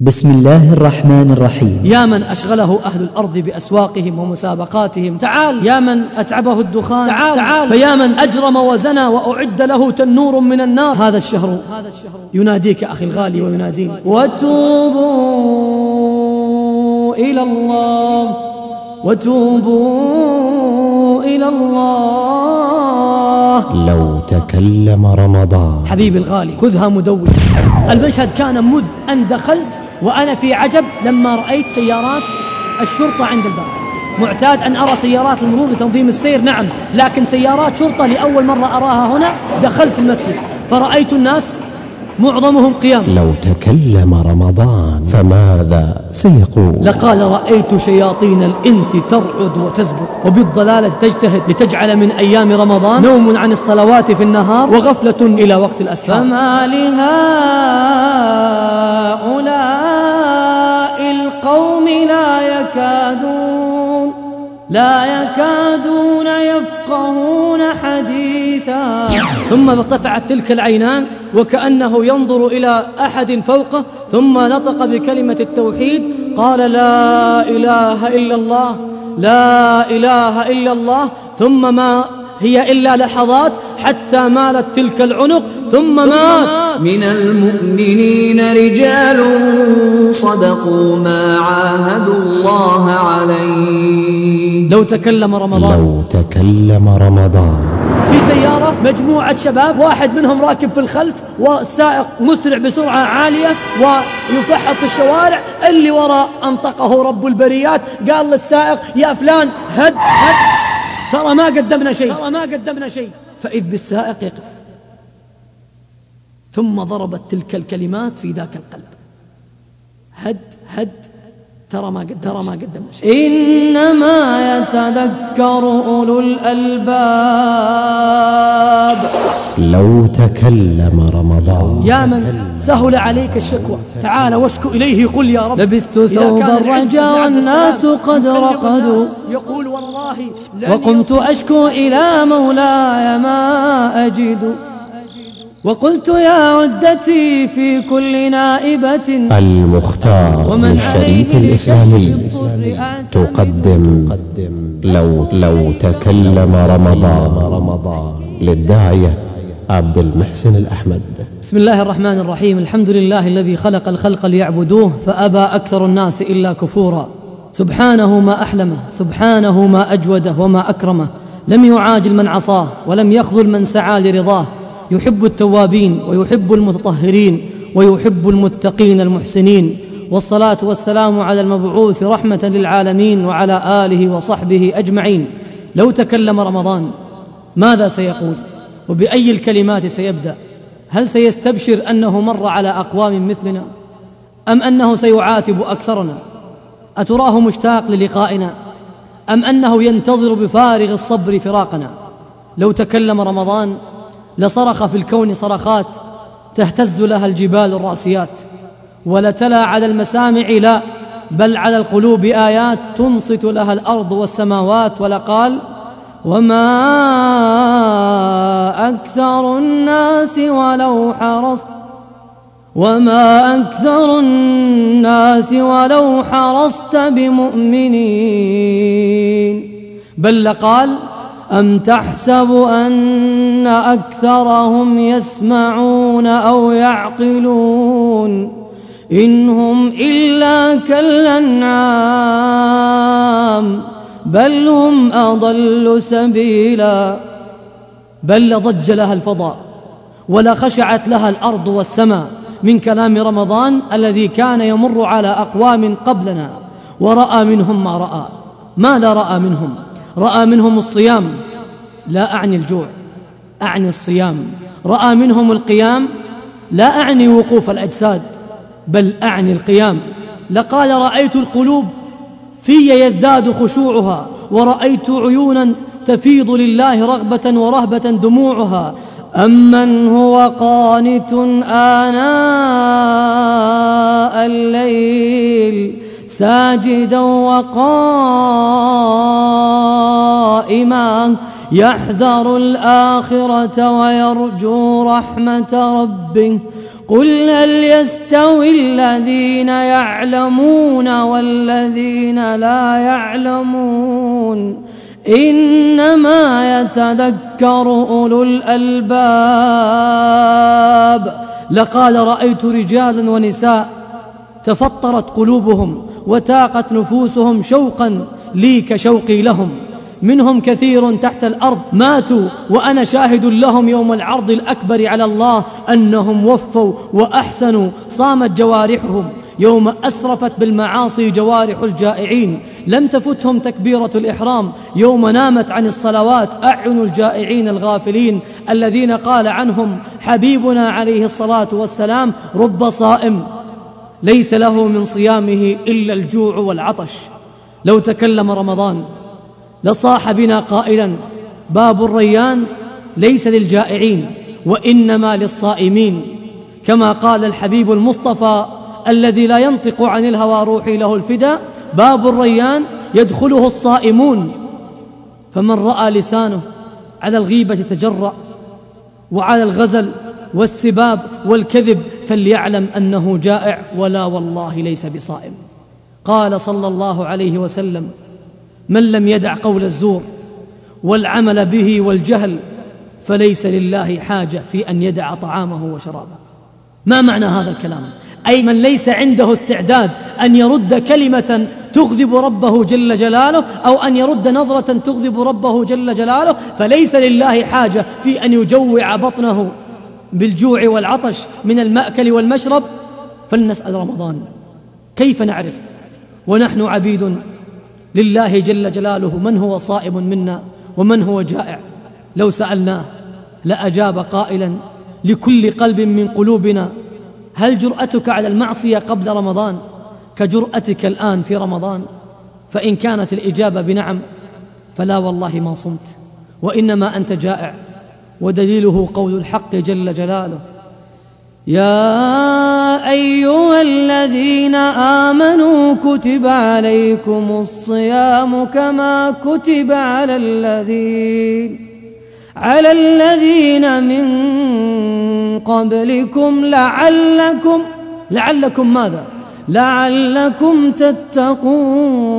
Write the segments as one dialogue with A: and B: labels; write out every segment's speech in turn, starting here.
A: بسم الله الرحمن الرحيم.
B: يا من أشغله أهل الأرض بأسواقهم ومسابقاتهم. تعال. يا من أتعبه الدخان. تعال, تعال. فيا من أجرم وزنى وأعد له تنور من النار. هذا الشهر يناديك أخي الغالي ويناديني. وتوبوا إلى الله. وتوبوا إلى الله.
C: لو تكلم رمضان.
B: حبيبي الغالي خذها مدون المشهد كان مذ أن دخلت وأنا في عجب لما رأيت سيارات الشرطة عند الباب معتاد أن أرى سيارات المرور لتنظيم السير نعم لكن سيارات شرطة لأول مرة أراها هنا دخلت المسجد. فرأيت الناس معظمهم قيام.
C: لو تكلم رمضان فماذا سيقول؟
B: لقال رأيت شياطين الإنس ترعد وتزبط وبالضلالة تجتهد لتجعل من أيام رمضان نوم عن الصلوات في النهار وغفلة إلى وقت الأسحار. فما لهؤلاء القوم لا يكادون. لا يكادون يفقهون حديثا. ثم ارتفعت تلك العينان وكأنه ينظر إلى أحد فوقه ثم نطق بكلمة التوحيد قال لا إله إلا الله لا إله إلا الله ثم ما هي إلا لحظات حتى مالت تلك العنق ثم مات.
D: من المؤمنين رجال صدقوا ما عاهدوا الله عليه.
B: لو تكلم رمضان.
C: لو تكلم رمضان.
B: في سيارة مجموعة شباب واحد منهم راكب في الخلف والسائق مسرع بسرعة عالية ويفحط في الشوارع. اللي وراء أنطقه رب البريات قال للسائق يا فلان هد هد. ترى ما قدمنا شيء. ترى ما قدمنا شيء. فإذ بالسائق يقف. ثم ضربت تلك الكلمات في ذاك القلب. هد هد ترى ما قد ترى ما شيء إنما يتذكر أولو الألباب.
C: لو تكلم رمضان.
B: يا من سهل عليك الشكوى. تعال واشكو إليه قل يا رب. لبست ثوب الرجاء والناس قد رقدوا. يقول والله وقمت أشكو إلى مولاي ما أجد. وقلت يا عدتي في كل نائبة.
C: المختار للشريط الإسلامي تقدم. لو لو تكلم رمضان. للداعية عبد المحسن الأحمد.
B: بسم الله الرحمن الرحيم. الحمد لله الذي خلق الخلق ليعبدوه فأبى أكثر الناس إلا كفورا. سبحانه ما أحلمه سبحانه ما أجوده وما أكرمه. لم يعاجل من عصاه ولم يخذل من سعى لرضاه. يحب التوابين ويحب المتطهرين ويحب المتقين المحسنين والصلاة والسلام على المبعوث رحمة للعالمين وعلى آله وصحبه أجمعين. لو تكلم رمضان ماذا سيقول؟ وبأي الكلمات سيبدأ؟ هل سيستبشر أنه مر على أقوام مثلنا؟ أم أنه سيعاتب أكثرنا؟ أتراه مشتاق للقائنا؟ أم أنه ينتظر بفارغ الصبر فراقنا؟ لو تكلم رمضان لصرخ في الكون صرخات تهتز لها الجبال الرأسيات ولتلا على المسامع لا بل على القلوب آيات تنصت لها الأرض والسماوات ولقال وما أكثر الناس ولو حرصت وما أكثر الناس ولو حرصت بمؤمنين. بل قال أم تحسب أن أكثرهم يسمعون أو يعقلون إن هم إلا كالأنعام بل هم أضل سبيلا بل لضج لها الفضاء ولخشعت لها الأرض والسماء من كلام رمضان الذي كان يمر على أقوام قبلنا ورأى منهم ما رأى. ماذا رأى منهم؟ رأى منهم الصيام. لا أعني الجوع أعني الصيام. رأى منهم القيام لا أعني وقوف الأجساد بل أعني القيام. لقال رأيت القلوب في يزداد خشوعها ورأيت عيونا تفيض لله رغبة ورهبة دموعها. أمن هو قانت آناء الليل ساجدا وقائما. يحذر الآخرة ويرجو رحمة ربه. قل هل يستوي الذين يعلمون والذين لا يعلمون؟ إنما يتذكر أولو الألباب. لقال رأيت رجالا ونساء تفطرت قلوبهم وتاقت نفوسهم شوقا لي كشوقي لهم. منهم كثير تحت الأرض ماتوا وأنا شاهد لهم يوم العرض الأكبر على الله أنهم وفوا وأحسنوا صامت جوارحهم. يوم أسرفت بالمعاصي جوارح الجائعين. لم تفتهم تكبيرة الإحرام. يوم نامت عن الصلوات أعين الجائعين الغافلين. الذين قال عنهم حبيبنا عليه الصلاة والسلام رب صائم. ليس له من صيامه إلا الجوع والعطش. لو تكلم رمضان. لصاح بنا قائلا باب الريان ليس للجائعين وإنما للصائمين. كما قال الحبيب المصطفى الذي لا ينطق عن الهوى روحي له الفدا باب الريان يدخله الصائمون. فمن رأى لسانه على الغيبة تجرأ وعلى الغزل والسباب والكذب فليعلم أنه جائع ولا والله ليس بصائم. قال صلى الله عليه وسلم من لم يدع قول الزور والعمل به والجهل فليس لله حاجة في أن يدع طعامه وشرابه. ما معنى هذا الكلام؟ أي من ليس عنده استعداد أن يرد كلمة تغضب ربه جل جلاله أو أن يرد نظرة تغضب ربه جل جلاله فليس لله حاجة في أن يجوع بطنه بالجوع والعطش من المأكل والمشرب. فلنسأل رمضان كيف نعرف؟ ونحن عبيد لله جل جلاله من هو صائم منا ومن هو جائع. لو سألناه لأجاب قائلا لكل قلب من قلوبنا هل جرأتك على المعصية قبل رمضان؟ كجرأتك الآن في رمضان؟ فإن كانت الإجابة بنعم فلا والله ما صمت. وإنما أنت جائع ودليله قول الحق جل جلاله. يا أيها الذين آمنوا كتب عليكم الصيام كما كتب على الذين على الذين من قبلكم لعلكم لعلكم ماذا؟ لعلكم تتقون.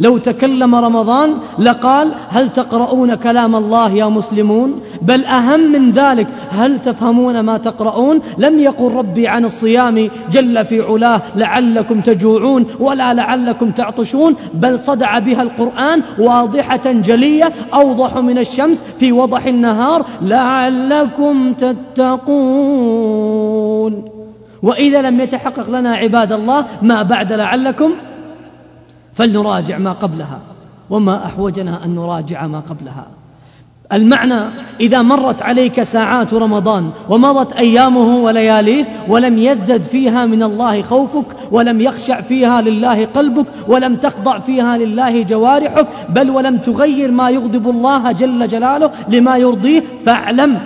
B: لو تكلم رمضان لقال هل تقرؤون كلام الله يا مسلمون؟ بل أهم من ذلك هل تفهمون ما تقرؤون؟ لم يقل ربي عن الصيام جل في علاه لعلكم تجوعون ولا لعلكم تعطشون بل صدع بها القرآن واضحة جلية أوضح من الشمس في وضح النهار لعلكم تتقون. وإذا لم يتحقق لنا عباد الله ما بعد لعلكم فلنراجع ما قبلها وما أحوجنا أن نراجع ما قبلها. المعنى إذا مرت عليك ساعات رمضان ومضت أيامه ولياليه ولم يزدد فيها من الله خوفك ولم يخشع فيها لله قلبك ولم تخضع فيها لله جوارحك بل ولم تغير ما يغضب الله جل جلاله لما يرضيه فاعلم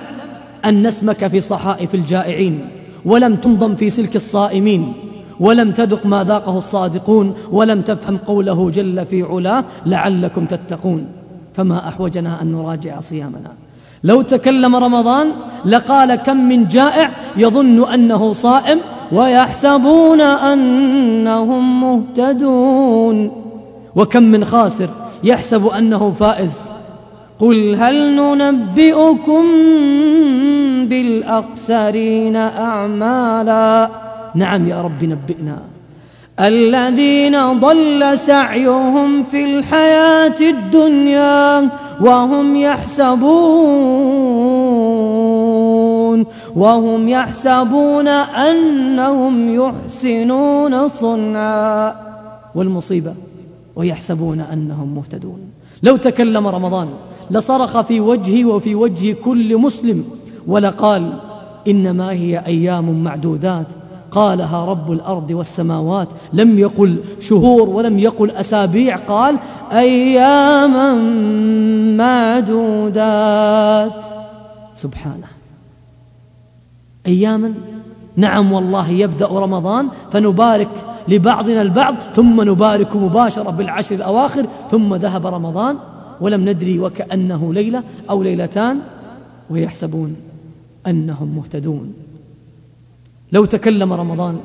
B: أن اسمك في صحائف الجائعين ولم تنضم في سلك الصائمين. ولم تذق ما ذاقه الصادقون ولم تفهم قوله جل في علاه لعلكم تتقون. فما أحوجنا أن نراجع صيامنا. لو تكلم رمضان لقال كم من جائع يظن أنه صائم ويحسبون أنهم مهتدون. وكم من خاسر يحسب أنه فائز. قل هل ننبئكم بالأخسرين أعمالا؟ نعم يا رب نبئنا. الذين ضل سعيهم في الحياة الدنيا وهم يحسبون وهم يحسبون أنهم يحسنون صنعا. والمصيبة ويحسبون أنهم مهتدون. لو تكلم رمضان لصرخ في وجهي وفي وجه كل مسلم ولقال إنما هي أيام معدودات قالها رب الأرض والسماوات لم يقل شهور ولم يقل أسابيع قال أياما معدودات. سبحانه. أياما؟ نعم والله يبدأ رمضان فنبارك لبعضنا البعض ثم نبارك مباشرة بالعشر الأواخر ثم ذهب رمضان ولم ندري وكأنه ليلة أو ليلتان ويحسبون أنهم مهتدون. لو تكلم رمضان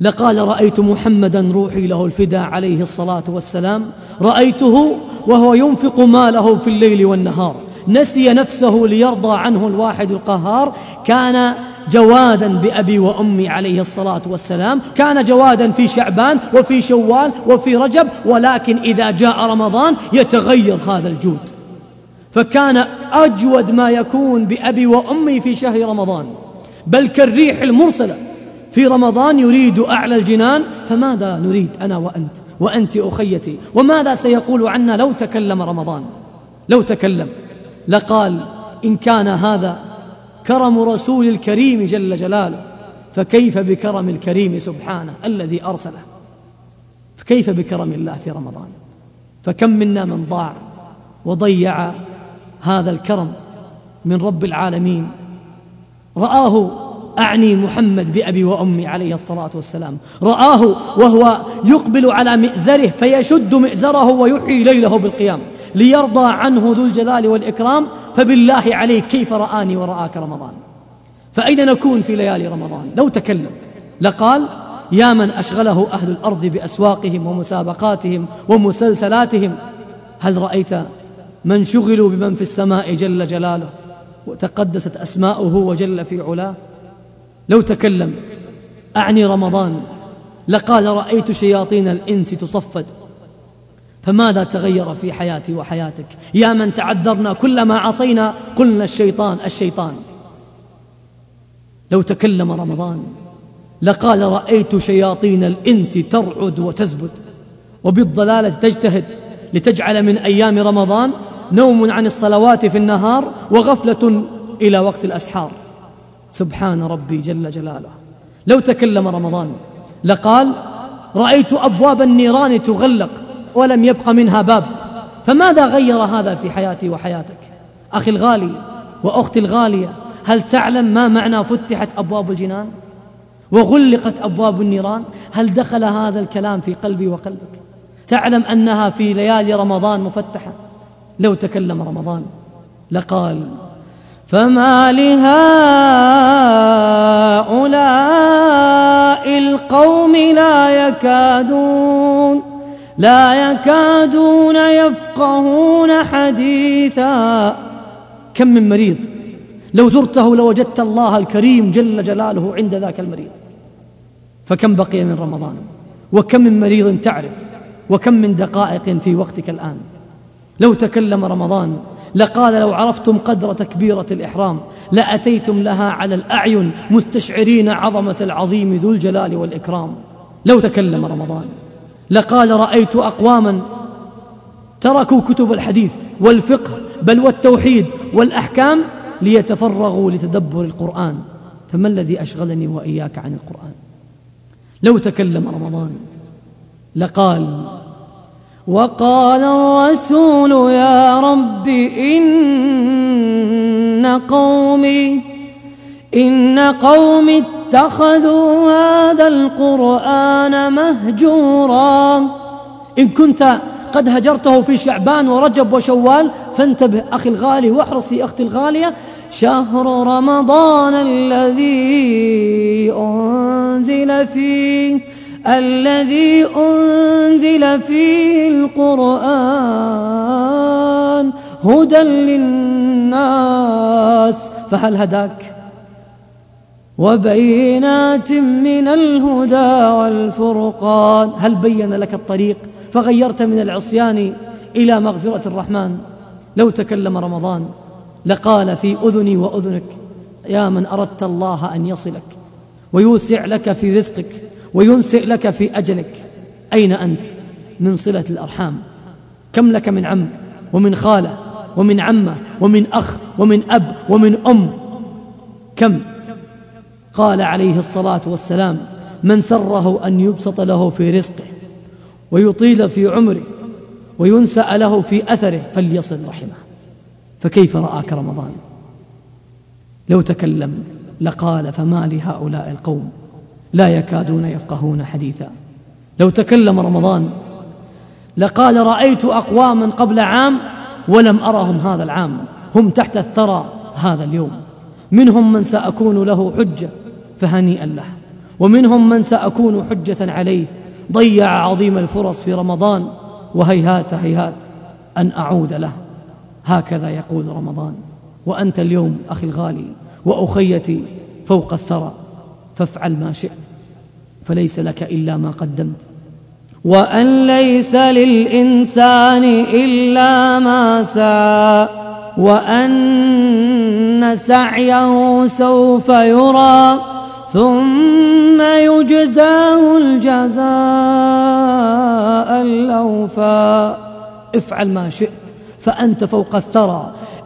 B: لقال رأيت محمدا روحي له الفدا عليه الصلاة والسلام رأيته وهو ينفق ماله في الليل والنهار نسي نفسه ليرضى عنه الواحد القهار كان جوادا بأبي وأمي عليه الصلاة والسلام كان جوادا في شعبان وفي شوال وفي رجب ولكن إذا جاء رمضان يتغير هذا الجود. فكان أجود ما يكون بأبي وأمي في شهر رمضان. بل كالريح المرسلة. في رمضان يريد أعلى الجنان فماذا نريد أنا وأنت؟ وأنت أخيتي. وماذا سيقول عنا لو تكلم رمضان؟ لو تكلم. لقال إن كان هذا كرم رسول الكريم جل جلاله فكيف بكرم الكريم سبحانه الذي أرسله؟ فكيف بكرم الله في رمضان؟ فكم منا من ضاع وضيع هذا الكرم من رب العالمين. رآه أعني محمد بأبي وأمي عليه الصلاة والسلام. رآه وهو يقبل على مئزره فيشد مئزره ويحيي ليله بالقيام ليرضى عنه ذو الجلال والإكرام فبالله عليك كيف رآني ورآك رمضان؟ فأين نكون في ليالي رمضان؟ لو تكلم. لقال يا من أشغله أهل الأرض بأسواقهم ومسابقاتهم ومسلسلاتهم. هل رأيت من شغلوا بمن في السماء جل جلاله؟ وتقدست أسماؤه وجل في علاه. لو تكلم أعني رمضان لقال رأيت شياطين الإنس تصفد. فماذا تغير في حياتي وحياتك؟ يا من تعذرنا كلما عصينا قلنا الشيطان الشيطان. لو تكلم رمضان لقال رأيت شياطين الإنس ترعد وتزبد. وبالضلالة تجتهد لتجعل من أيام رمضان نوم عن الصلوات في النهار وغفلة إلى وقت الأسحار. سبحان ربي جل جلاله. لو تكلم رمضان لقال رأيت أبواب النيران تغلق ولم يبق منها باب. فماذا غير هذا في حياتي وحياتك؟ أخي الغالي وأختي الغالية هل تعلم ما معنى فتحت أبواب الجنان؟ وغلقت أبواب النيران هل دخل هذا الكلام في قلبي وقلبك؟ تعلم أنها في ليالي رمضان مفتحة. لو تكلم رمضان لقال فما لهؤلاء القوم لا يكادون لا يكادون يفقهون حديثا. كم من مريض لو زرته لوجدت الله الكريم جل جلاله عند ذاك المريض. فكم بقي من رمضان؟ وكم من مريض تعرف؟ وكم من دقائق في وقتك الآن؟ لو تكلم رمضان لقال لو عرفتم قدر تكبيرة الإحرام لأتيتم لها على الأعين مستشعرين عظمة العظيم ذو الجلال والإكرام. لو تكلم رمضان لقال رأيت أقواما تركوا كتب الحديث والفقه بل والتوحيد والأحكام ليتفرغوا لتدبر القرآن. فما الذي أشغلني وإياك عن القرآن؟ لو تكلم رمضان لقال وقال الرسول يا رب إن قومي إن قومي اتخذوا هذا القرآن مهجورا. إن كنت قد هجرته في شعبان ورجب وشوال فانتبه أخي الغالي واحرصي أختي الغالية. شهر رمضان الذي أنزل فيه الذي أنزل فيه القرآن هدى للناس. فهل هداك؟ وبينات من الهدى والفرقان. هل بين لك الطريق؟ فغيرت من العصيان إلى مغفرة الرحمن. لو تكلم رمضان لقال في أذني وأذنك يا من أردت الله أن يصلك ويوسع لك في رزقك وينسئ لك في أجلك. أين أنت؟ من صلة الأرحام. كم لك من عم ومن خالة ومن عمة ومن أخ ومن أب ومن أم؟ كم؟ قال عليه الصلاة والسلام من سره أن يبسط له في رزقه ويطيل في عمره وينسأ له في أثره فليصل رحمه. فكيف رآك رمضان؟ لو تكلم لقال فما لهؤلاء القوم؟ لا يكادون يفقهون حديثا. لو تكلم رمضان لقال رأيت أقواما قبل عام ولم أرهم هذا العام. هم تحت الثرى هذا اليوم. منهم من سأكون له حجة فهنيئا له. ومنهم من سأكون حجة عليه. ضيع عظيم الفرص في رمضان وهيهات هيهات أن أعود له. هكذا يقول رمضان. وأنت اليوم أخي الغالي وأخيتي فوق الثرى. فافعل ما شئت فليس لك إلا ما قدمت. وأن ليس للإنسان إلا ما سعى وأن سعيه سوف يرى ثم يجزاه الجزاء الأوفى. افعل ما شئت فأنت فوق الثرى.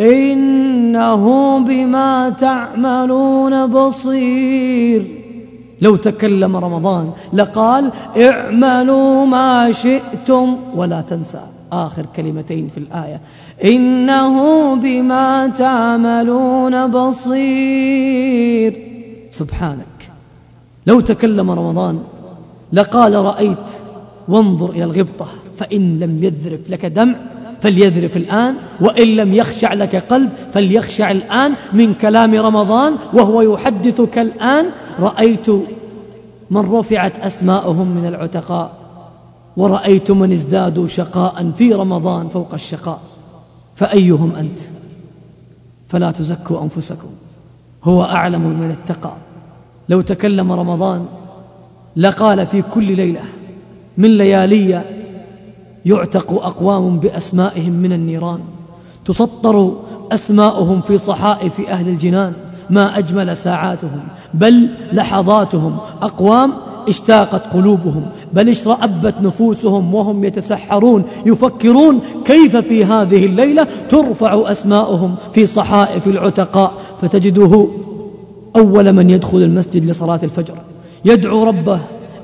B: إنه بما تعملون بصير. لو تكلم رمضان لقال اعملوا ما شئتم ولا تنسى آخر كلمتين في الآية. إنه بما تعملون بصير. سبحانك. لو تكلم رمضان لقال رأيت وانظر إلى الغبطة فإن لم يذرف لك دمع فليذرف الآن وإن لم يخشع لك قلب فليخشع الآن من كلام رمضان وهو يحدثك الآن. رأيت من رفعت أسماءهم من العتقاء ورأيت من ازدادوا شقاء في رمضان فوق الشقاء. فأيهم أنت؟ فلا تزكوا أنفسكم هو أعلم من اتقى. لو تكلم رمضان لقال في كل ليلة من ليالي يعتق أقوام بأسمائهم من النيران تسطر أسماؤهم في صحائف أهل الجنان ما أجمل ساعاتهم بل لحظاتهم أقوام اشتاقت قلوبهم بل اشرأبت نفوسهم وهم يتسحرون يفكرون كيف في هذه الليلة ترفع أسماؤهم في صحائف العتقاء فتجده أول من يدخل المسجد لصلاة الفجر يدعو ربه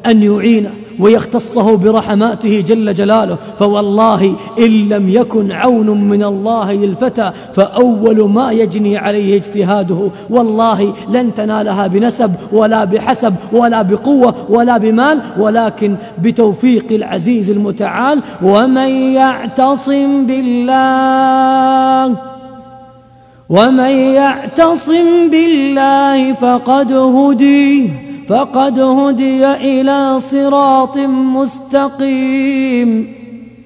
B: أن يعينه ويختصه برحماته جل جلاله فوالله إن لم يكن عون من الله للفتى فأول ما يجني عليه اجتهاده والله لن تنالها بنسب ولا بحسب ولا بقوة ولا بمال ولكن بتوفيق العزيز المتعال ومن يعتصم بالله ومن يعتصم بالله فقد هديه فقد هدي إلى صراط مستقيم.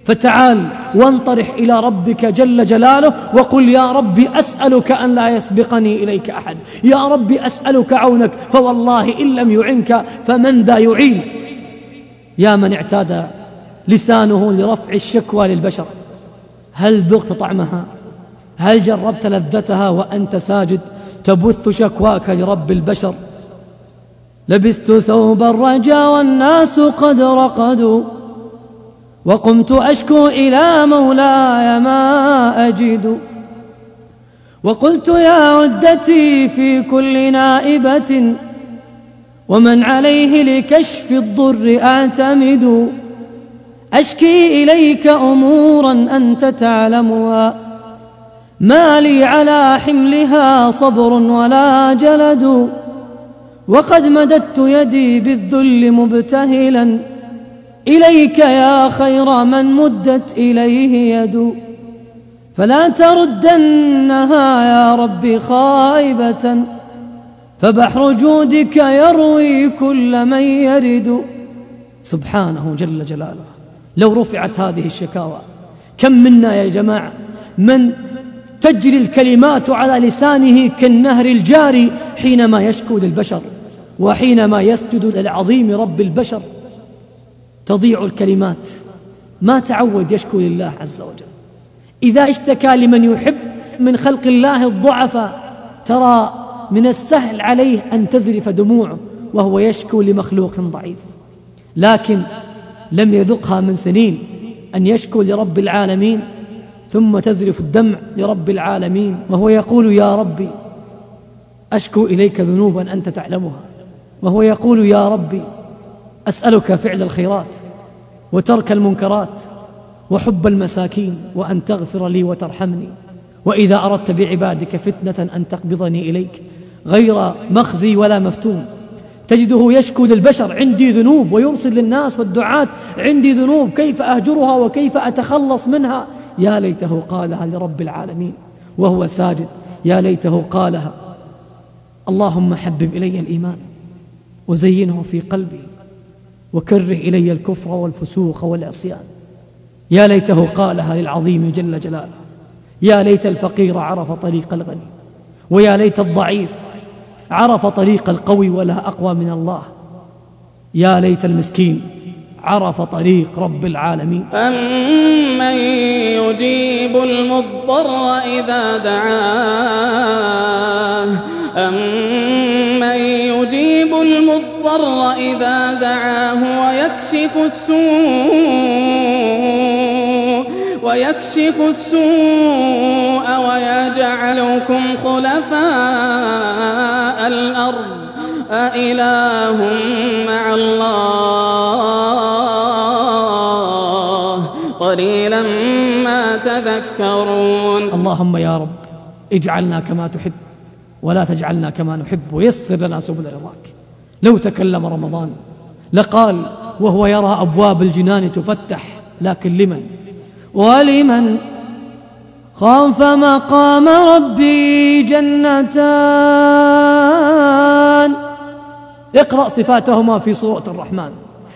B: فتعال وانطرح إلى ربك جل جلاله وقل يا ربي أسألك أن لا يسبقني إليك أحد. يا ربي أسألك عونك فوالله إن لم يعنك فمن ذا يعين؟ يا من اعتاد لسانه لرفع الشكوى للبشر. هل ذقت طعمها؟ هل جربت لذتها وأنت ساجد؟ تبث شكواك لرب البشر. لبست ثوب الرجا والناس قد رقدوا وقمت أشكو إلى مولاي ما أجد. وقلت يا عدتي في كل نائبة ومن عليه لكشف الضر أعتمد. أشكي إليك أمورا أنت تعلمها ما لي على حملها صبر ولا جلد. وقد مددت يدي بالذل مبتهلا. إليك يا خير من مدت إليه يد. فلا تردنها يا رب خائبة. فبحر جودك يروي كل من يرد. سبحانه جل جلاله لو رفعت هذه الشكاوى. كم منا يا جماعة من تجري الكلمات على لسانه كالنهر الجاري حينما يشكو للبشر. وحينما يسجد للعظيم رب البشر تضيع الكلمات. ما تعود يشكو لله عز وجل. إذا اشتكى لمن يحب من خلق الله الضعفاء ترى من السهل عليه أن تذرف دموعه وهو يشكو لمخلوق ضعيف. لكن لم يذقها من سنين أن يشكو لرب العالمين ثم تذرف الدمع لرب العالمين وهو يقول يا ربي أشكو إليك ذنوبا أنت تعلمها. وهو يقول يا ربي أسألك فعل الخيرات وترك المنكرات وحب المساكين وأن تغفر لي وترحمني. وإذا أردت بعبادك فتنة أن تقبضني إليك غير مخزي ولا مفتون. تجده يشكو للبشر عندي ذنوب ويرسل للناس والدعاة عندي ذنوب. كيف أهجرها وكيف أتخلص منها؟ يا ليته قالها لرب العالمين وهو ساجد. يا ليته قالها. اللهم حبب إلي الإيمان. وزينه في قلبي وكره إلي الكفر والفسوق والعصيان. يا ليته قالها للعظيم جل جلاله. يا ليت الفقير عرف طريق الغني. ويا ليت الضعيف عرف طريق القوي ولا أقوى من الله. يا ليت المسكين عرف طريق رب العالمين.
E: أمن يجيب المضطر إذا دعاه. أمن يجيب المضطر إذا دعاه ويكشف السوء ويكشف السوء ويجعلكم خلفاء الأرض. أإله مع الله. قليلا ما تذكرون.
B: اللهم يا رب اجعلنا كما تحب ولا تجعلنا كما نحب. ويسر لنا سبل رضاك. لو تكلم رمضان لقال وهو يرى أبواب الجنان تفتح لكن لمن؟ ولمن؟ خاف مقام ربي جنتان. اقرأ صفاتهما في سورة الرحمن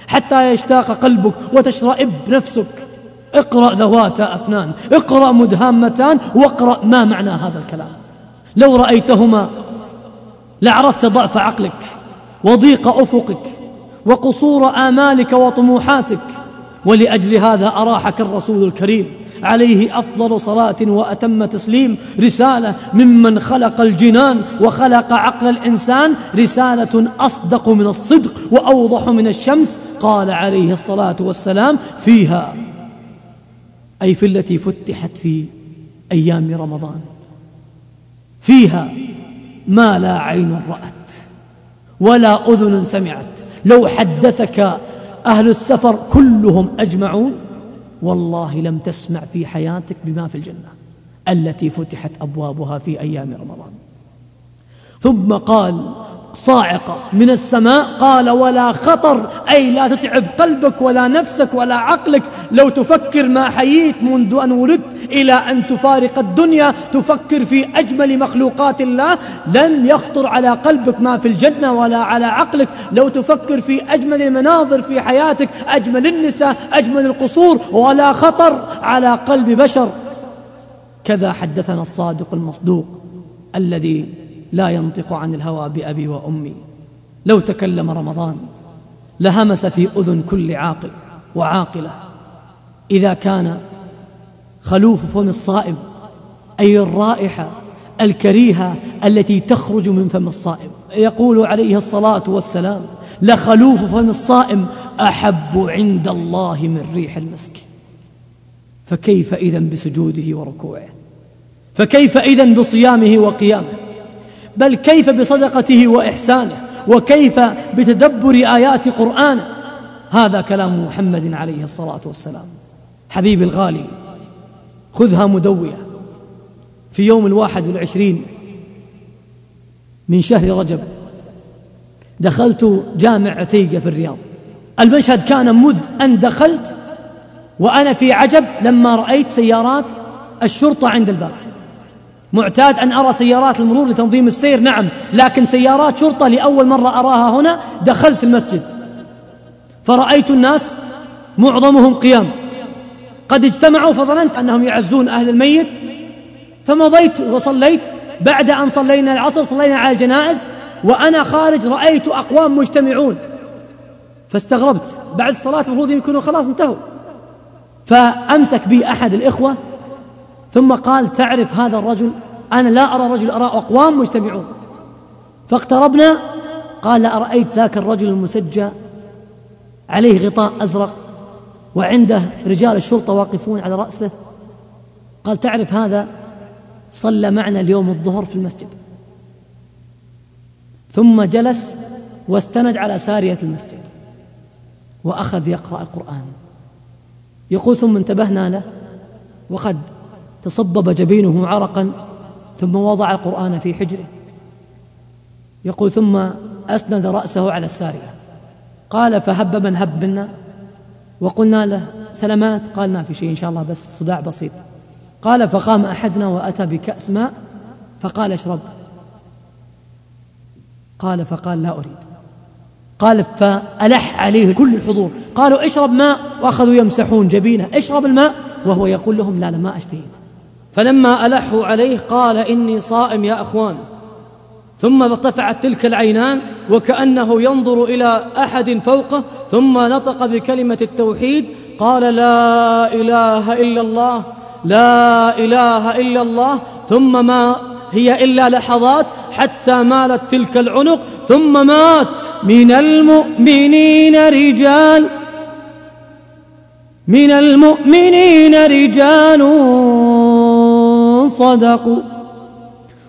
B: حتى يشتاق قلبك وتشرئب نفسك. اقرأ ذوات أفنان اقرأ مدهامتان واقرأ ما معنى هذا الكلام. لو رأيتهما لعرفت ضعف عقلك. وضيق أفقك وقصور آمالك وطموحاتك ولأجل هذا أراحك الرسول الكريم عليه أفضل صلاة وأتم تسليم رسالة ممن خلق الجنان وخلق عقل الإنسان رسالة أصدق من الصدق وأوضح من الشمس قال عليه الصلاة والسلام فيها أي في التي فتحت في أيام رمضان فيها ما لا عين رأت. ولا أذن سمعت. لو حدثك أهل السفر كلهم أجمعون والله لم تسمع في حياتك بما في الجنة التي فتحت أبوابها في أيام رمضان. ثم قال صاعقة من السماء قال ولا خطر أي لا تتعب قلبك ولا نفسك ولا عقلك لو تفكر ما حييت منذ أن ولدت إلى أن تفارق الدنيا تفكر في أجمل مخلوقات الله. لن يخطر على قلبك ما في الجنة ولا على عقلك. لو تفكر في أجمل المناظر في حياتك أجمل النساء أجمل القصور ولا خطر على قلب بشر. كذا حدثنا الصادق المصدوق الذي لا ينطق عن الهوى بأبي وأمي. لو تكلم رمضان لهمس في أذن كل عاقل وعاقلة. إذا كان خلوف فم الصائم أي الرائحة الكريهة التي تخرج من فم الصائم. يقول عليه الصلاة والسلام لخلوف فم الصائم أحب عند الله من ريح المسك. فكيف إذا بسجوده وركوعه؟ فكيف إذا بصيامه وقيامه؟ بل كيف بصدقته وإحسانه؟ وكيف بتدبر آيات قرآنه؟ هذا كلام محمد عليه الصلاة والسلام. حبيبي الغالي خذها مدوية. في يوم الواحد والعشرين من شهر رجب دخلت جامع عتيقة في الرياض. المشهد كان مذ أن دخلت وأنا في عجب لما رأيت سيارات الشرطة عند الباب. معتاد أن أرى سيارات المرور لتنظيم السير نعم لكن سيارات شرطة لأول مرة أراها هنا دخلت المسجد. فرأيت الناس معظمهم قيام. قد اجتمعوا فظننت أنهم يعزون أهل الميت فمضيت وصليت. بعد أن صلينا العصر صلينا على الجنائز وأنا خارج رأيت أقوام مجتمعون. فاستغربت. بعد الصلاة المفروض يكونوا خلاص انتهوا. فأمسك بي أحد الإخوة ثم قال تعرف هذا الرجل؟ أنا لا أرى رجل أرى أقوام مجتمعون. فاقتربنا قال أرأيت ذاك الرجل المسجى؟ عليه غطاء أزرق. وعنده رجال الشرطة واقفون على رأسه. قال تعرف هذا؟ صلى معنا اليوم الظهر في المسجد. ثم جلس واستند على سارية المسجد. وأخذ يقرأ القرآن. يقول ثم انتبهنا له. وقد تصبب جبينه عرقا. ثم وضع القرآن في حجره. يقول ثم أسند رأسه على السارية. قال فهب من هب منا؟ وقلنا له سلامات. قال ما في شيء إن شاء الله بس صداع بسيط. قال فقام أحدنا وأتى بكأس ماء. فقال اشرب. قال فقال لا أريد. قال فألح عليه كل الحضور. قالوا اشرب ماء. وأخذوا يمسحون جبينه اشرب الماء. وهو يقول لهم لا لا ما أشتهيت. فلما ألحوا عليه قال إني صائم يا أخوان. ثم ارتفعت تلك العينان وكأنه ينظر إلى أحد فوقه ثم نطق بكلمة التوحيد قال لا إله إلا الله لا إله إلا الله ثم ما هي إلا لحظات حتى مالت تلك العنق ثم مات. من المؤمنين رجال من المؤمنين رجال صدقوا.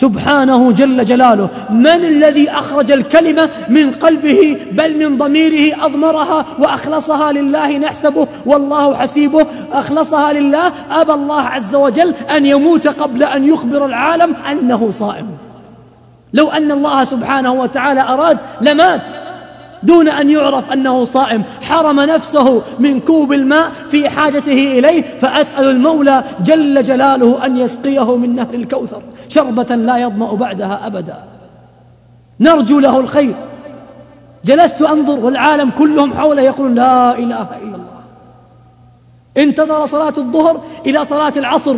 B: سبحانه جل جلاله. من الذي أخرج الكلمة من قلبه بل من ضميره أضمرها وأخلصها لله نحسبه؟ والله حسيبه. أخلصها لله. أبى الله عز وجل أن يموت قبل أن يخبر العالم أنه صائم. لو أن الله سبحانه وتعالى أراد لمات. دون أن يعرف أنه صائم. حرم نفسه من كوب الماء في حاجته إليه فأسأل المولى جل جلاله أن يسقيه من نهر الكوثر شربة لا يظمأ بعدها أبدا. نرجو له الخير. جلست أنظر والعالم كلهم حوله يقولون لا إله إلا الله. انتظر صلاة الظهر إلى صلاة العصر.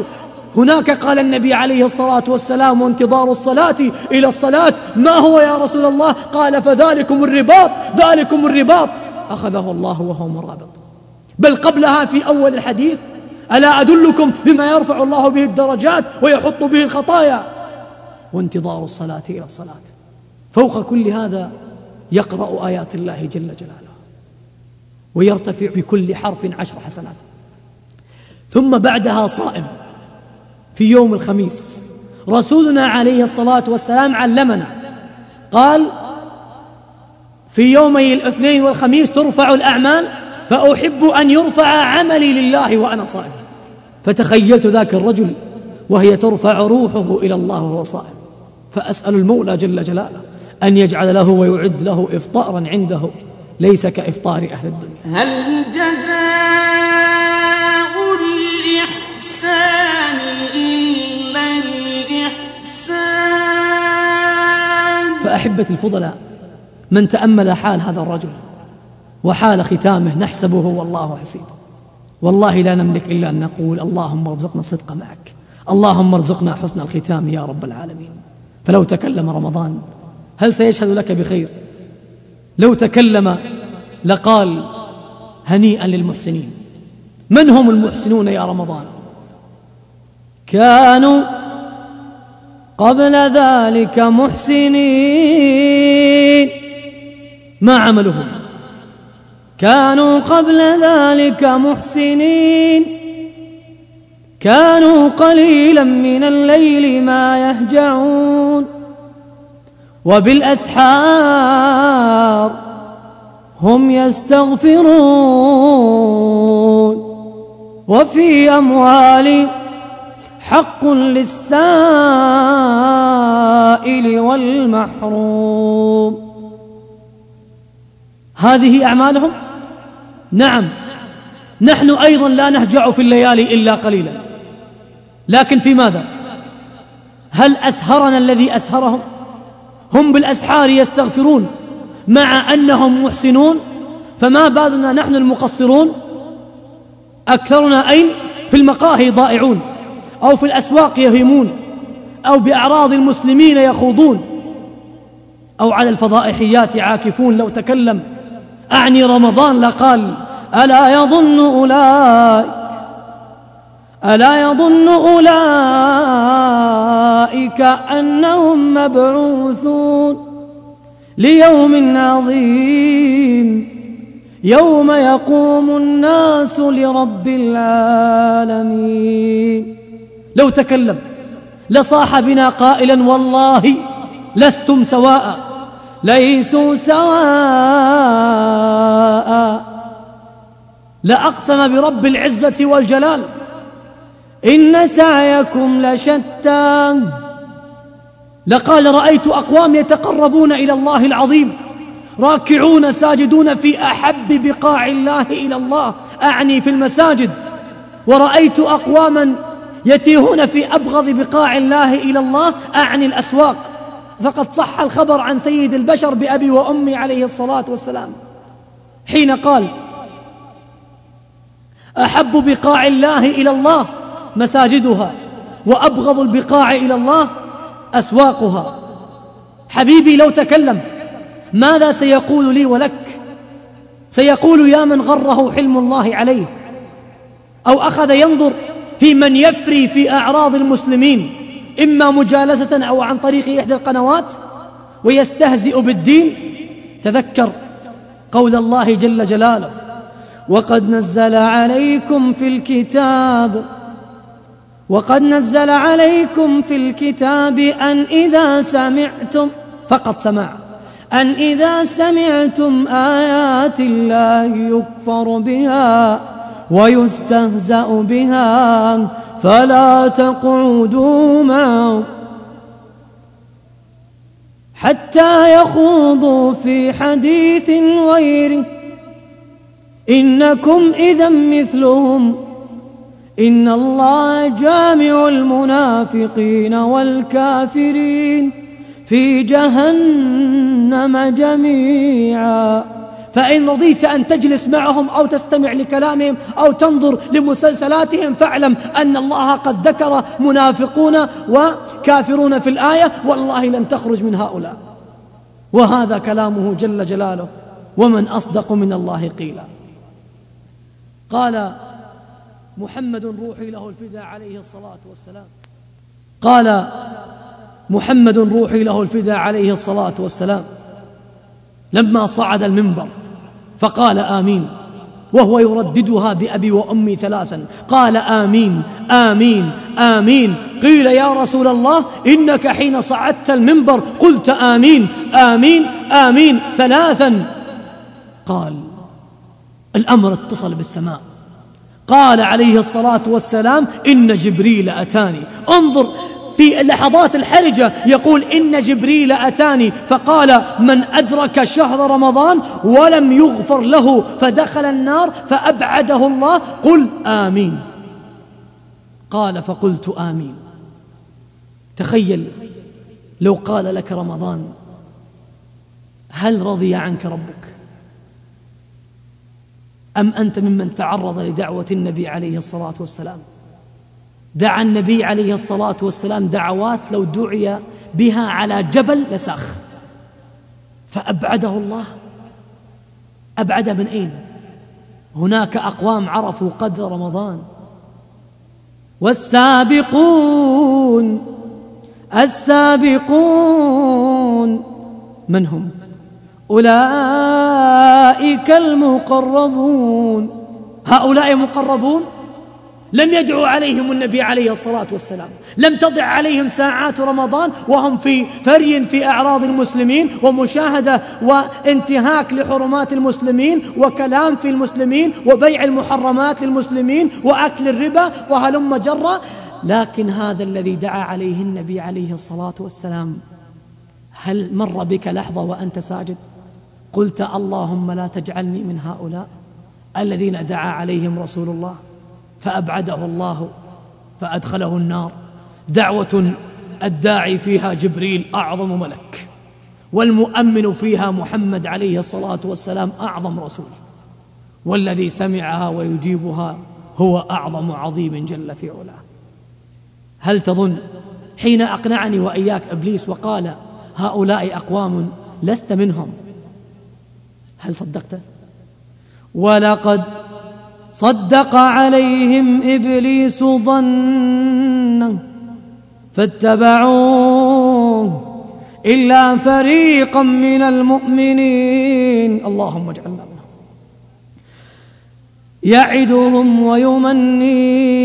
B: هناك قال النبي عليه الصلاة والسلام وانتظار الصلاة إلى الصلاة ما هو يا رسول الله؟ قال فذلكم الرباط ذلكم الرباط. أخذه الله وهو مرابط. بل قبلها في أول الحديث ألا أدلكم بما يرفع الله به الدرجات ويحط به الخطايا؟ وانتظار الصلاة إلى الصلاة. فوق كل هذا يقرأ آيات الله جل جلاله. ويرتفع بكل حرف عشر حسنات. ثم بعدها صائم. في يوم الخميس. رسولنا عليه الصلاة والسلام علمنا. قال في يومي الاثنين والخميس ترفع الأعمال فأحب أن يرفع عملي لله وأنا صائم. فتخيلت ذاك الرجل وهي ترفع روحه إلى الله وهو صائم. فأسأل المولى جل جلاله أن يجعل له ويعد له إفطارا عنده ليس كإفطار أهل الدنيا.
E: هل جزاء
B: فأحبتي الفضلاء من تأمل حال هذا الرجل وحال ختامه نحسبه والله حسيبه والله لا نملك إلا أن نقول اللهم ارزقنا الصدق معك. اللهم ارزقنا حسن الختام يا رب العالمين. فلو تكلم رمضان هل سيشهد لك بخير؟ لو تكلم لقال هنيئا للمحسنين. من هم المحسنون يا رمضان؟ كانوا قبل ذلك محسنين. ما عملهم؟ كانوا قبل ذلك محسنين. كانوا قليلا من الليل ما يهجعون. وبالأسحار هم يستغفرون. وفي أموالهم حق للسائل والمحروم. هذه أعمالهم؟ نعم. نحن أيضا لا نهجع في الليالي إلا قليلا. لكن في ماذا؟ هل أسهرنا الذي أسهرهم؟ هم بالأسحار يستغفرون مع أنهم محسنون؟ فما بالنا نحن المقصرون؟ أكثرنا أين؟ في المقاهي ضائعون. أو في الأسواق يهيمون أو بأعراض المسلمين يخوضون أو على الفضائحيات عاكفون. لو تكلم أعني رمضان لقال ألا يظن أولئك ألا يظن أولئك أنهم مبعوثون. ليوم عظيم يوم يقوم الناس لرب العالمين. لو تكلم لصاح بنا قائلا والله لستم سواء ليسوا سواء. لأقسم برب العزة والجلال إن سعيكم لشتى. لقال رأيت أقوام يتقربون إلى الله العظيم راكعون ساجدون في أحب بقاع الله إلى الله أعني في المساجد ورأيت أقواما يتيهون في أبغض بقاع الله إلى الله أعني الأسواق. فقد صح الخبر عن سيد البشر بأبي وأمي عليه الصلاة والسلام. حين قال أحب بقاع الله إلى الله مساجدها وأبغض البقاع إلى الله أسواقها. حبيبي لو تكلم ماذا سيقول لي ولك؟ سيقول يا من غره حلم الله عليه. أو أخذ ينظر في من يفري في أعراض المسلمين إما مجالسة أو عن طريق إحدى القنوات ويستهزئ بالدين. تذكر قول الله جل جلاله وقد نزل عليكم في الكتاب وقد نزل عليكم في الكتاب أن إذا سمعتم فقط سماع أن إذا سمعتم آيات الله يكفر بها. ويستهزأ بها. فلا تقعدوا معه حتى يخوضوا في حديث غيره. إنكم إذا مثلهم. إن الله جامع المنافقين والكافرين في جهنم جميعا. فإن رضيت أن تجلس معهم أو تستمع لكلامهم أو تنظر لمسلسلاتهم فاعلم أن الله قد ذكر منافقون وكافرون في الآية والله لن تخرج من هؤلاء. وهذا كلامه جل جلاله ومن أصدق من الله قيلا قال محمد روحي له الفداء عليه الصلاة والسلام. قال محمد روحي له الفداء عليه الصلاة والسلام. لما صعد المنبر فقال آمين. وهو يرددها بأبي وأمي ثلاثا. قال آمين آمين آمين. قيل يا رسول الله إنك حين صعدت المنبر قلت آمين آمين آمين. ثلاثا. قال الأمر اتصل بالسماء. قال عليه الصلاة والسلام إن جبريل أتاني. انظر في اللحظات الحرجة يقول إن جبريل أتاني فقال من أدرك شهر رمضان ولم يغفر له فدخل النار فأبعده الله قل آمين. قال فقلت آمين. تخيل لو قال لك رمضان هل رضي عنك ربك؟ أم أنت ممن تعرض لدعوة النبي عليه الصلاة والسلام؟ دعا النبي عليه الصلاة والسلام دعوات لو دعي بها على جبل لساخ. فأبعده الله. أبعد من أين؟ هناك أقوام عرفوا قدر رمضان. والسابقون السابقون من هم؟ أولئك المقربون. هؤلاء مقربون؟ لم يدعو عليهم النبي عليه الصلاة والسلام. لم تضع عليهم ساعات رمضان وهم في فري في أعراض المسلمين ومشاهدة وانتهاك لحرمات المسلمين وكلام في المسلمين وبيع المحرمات للمسلمين وأكل الربا وهلم جرة لكن هذا الذي دعا عليه النبي عليه الصلاة والسلام هل مر بك لحظة وأنت ساجد؟ قلت اللهم لا تجعلني من هؤلاء الذين دعا عليهم رسول الله. فأبعده الله فأدخله النار. دعوة الداعي فيها جبريل أعظم ملك والمؤمن فيها محمد عليه الصلاة والسلام أعظم رسول والذي سمعها ويجيبها هو أعظم عظيم جل في علاه. هل تظن حين أقنعني وإياك إبليس وقال هؤلاء أقوام لست منهم؟ هل صدقته ولقد صدق عليهم إبليس ظنا فاتبعوه إلا فريقا من المؤمنين. اللهم اجعلنا يعدهم ويمنيهم.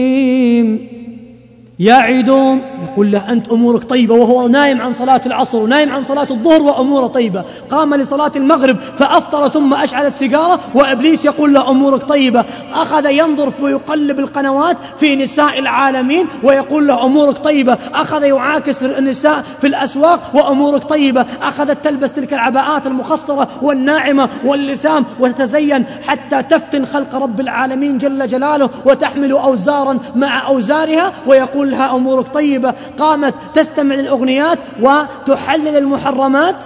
B: يعدهم يقول له أنت أمورك طيبة وهو نايم عن صلاة العصر ونايم عن صلاة الظهر وأموره طيبة. قام لصلاة المغرب فأفطر ثم أشعل السيجارة وإبليس يقول له أمورك طيبة. أخذ ينظر ويقلب القنوات في نساء العالمين ويقول له أمورك طيبة. أخذ يعاكس النساء في الأسواق وأمورك طيبة. أخذت تلبس تلك العباءات المخصرة والناعمة واللثام وتتزين حتى تفتن خلق رب العالمين جل جلاله وتحمل أوزارا مع أوزارها ويقول لها أمورك طيبة. قامت تستمع للأغنيات وتحلل المحرمات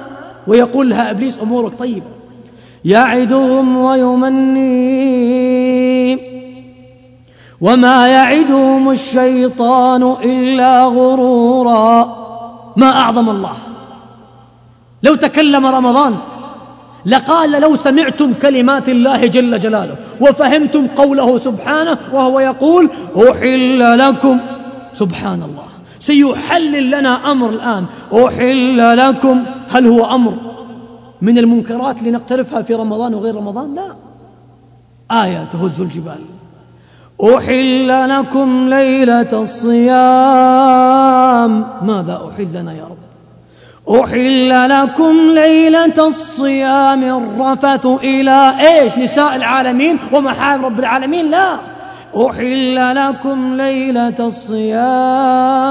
B: ويقول لها إبليس أمورك طيبة. يعدهم ويمنيهم وما يعدهم الشيطان إلا غرورا. ما أعظم الله. لو تكلم رمضان لقال لو سمعتم كلمات الله جل جلاله وفهمتم قوله سبحانه وهو يقول أحل لكم. سبحان الله. سيحلل لنا أمر الآن. أحل لكم. هل هو أمر من المنكرات لنقترفها في رمضان وغير رمضان؟ لا. آية تهز الجبال. أحل لكم ليلة الصيام. ماذا أحل لنا يا رب؟ أحل لكم ليلة الصيام الرفث إلى إيش؟ نساء العالمين ومحارم رب العالمين؟ لا. أحل لكم ليلة الصيام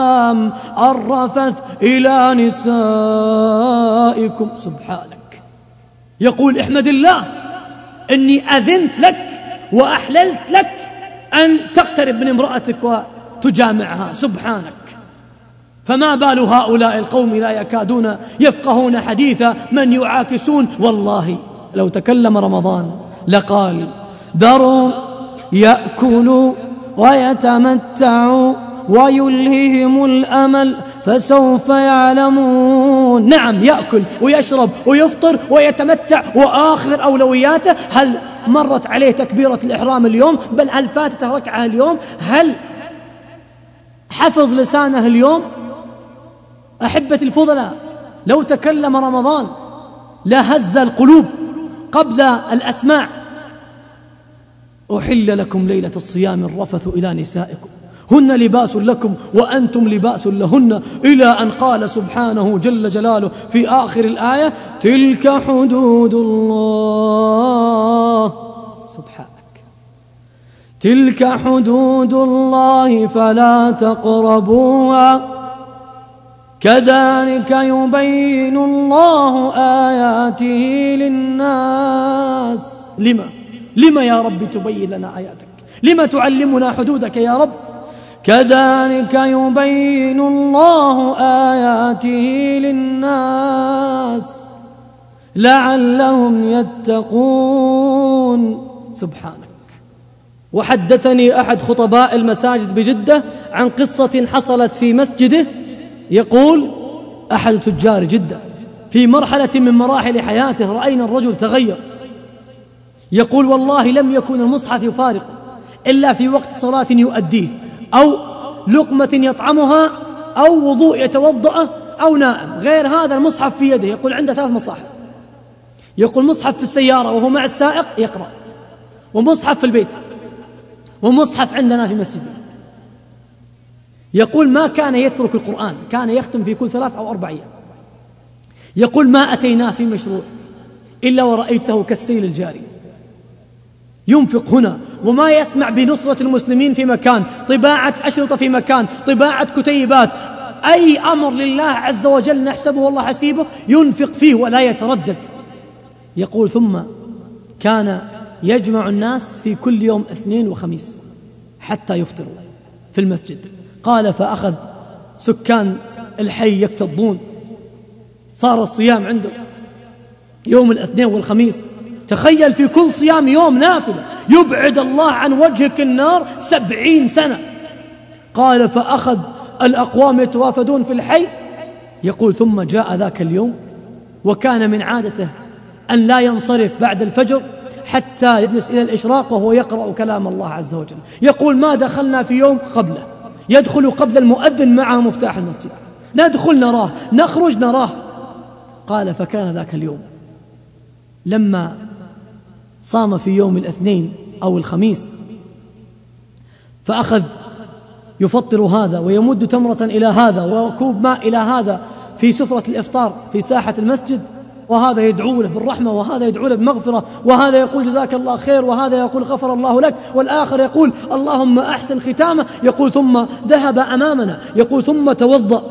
B: الرفث إلى نسائكم. سبحانك. يقول إحمد الله إني أذنت لك وأحللت لك أن تقترب من امرأتك وتجامعها. سبحانك. فما بال هؤلاء القوم لا يكادون يفقهون حديثا من يعاكسون؟ والله لو تكلم رمضان لقال ذروا يأكلوا ويتمتعوا ويلههم الأمل فسوف يعلمون. نعم يأكل ويشرب ويفطر ويتمتع وآخر أولوياته. هل مرت عليه تكبيرة الإحرام اليوم؟ بل هل فاتته ركعة اليوم؟ هل حفظ لسانه اليوم؟ أحبة الفضلاء لو تكلم رمضان لهز القلوب قبل الأسماع. أحل لكم ليلة الصيام الرفث إلى نسائكم. هن لباس لكم وأنتم لباس لهن إلى أن قال سبحانه جل جلاله في آخر الآية تلك حدود الله. سبحانك. تلك حدود الله فلا تقربوها. كذلك يبين الله آياته للناس. لما؟ لما يا رب تبين لنا آياتك؟ لما تعلمنا حدودك يا رب؟ كذلك يبين الله آياته للناس لعلهم يتقون. سبحانك. وحدثني أحد خطباء المساجد بجدة عن قصة حصلت في مسجده. يقول أحد تجار جدة في مرحلة من مراحل حياته رأينا الرجل تغير. يقول والله لم يكن المصحف يفارق إلا في وقت صلاة يؤديه أو لقمة يطعمها أو وضوء يتوضأ أو نائم غير هذا المصحف في يده. يقول عنده ثلاث مصاحف. يقول مصحف في السيارة وهو مع السائق يقرأ ومصحف في البيت ومصحف عندنا في مسجدنا يقول ما كان يترك القرآن كان يختم في كل ثلاث أو أربع أيام. يقول ما أتيناه في مشروع إلا ورأيته كالسيل الجاري. ينفق هنا وما يسمع بنصرة المسلمين في مكان طباعة أشرطة في مكان طباعة كتيبات. أي أمر لله عز وجل نحسبه والله حسيبه ينفق فيه ولا يتردد. يقول ثم كان يجمع الناس في كل يوم اثنين وخميس حتى يفطروا في المسجد. قال فأخذ سكان الحي يكتضون صار الصيام عنده يوم الاثنين والخميس. تخيل في كل صيام يوم نافلة يبعد الله عن وجهك النار سبعين سنة. قال فأخذ الأقوام يتوافدون في الحي؟ يقول ثم جاء ذاك اليوم وكان من عادته أن لا ينصرف بعد الفجر حتى يجلس إلى الإشراق وهو يقرأ كلام الله عز وجل. يقول ما دخلنا في يوم قبله يدخل قبل المؤذن معه مفتاح المسجد. ندخل نراه نخرج نراه. قال فكان ذاك اليوم. لما صام في يوم الاثنين أو الخميس. فأخذ يفطر هذا ويمد تمرة إلى هذا وكوب ماء إلى هذا في سفرة الإفطار في ساحة المسجد وهذا يدعو له بالرحمة وهذا يدعو له بمغفرة وهذا يقول جزاك الله خير وهذا يقول غفر الله لك والآخر يقول اللهم أحسن ختامه يقول ثم ذهب أمامنا يقول ثم توضأ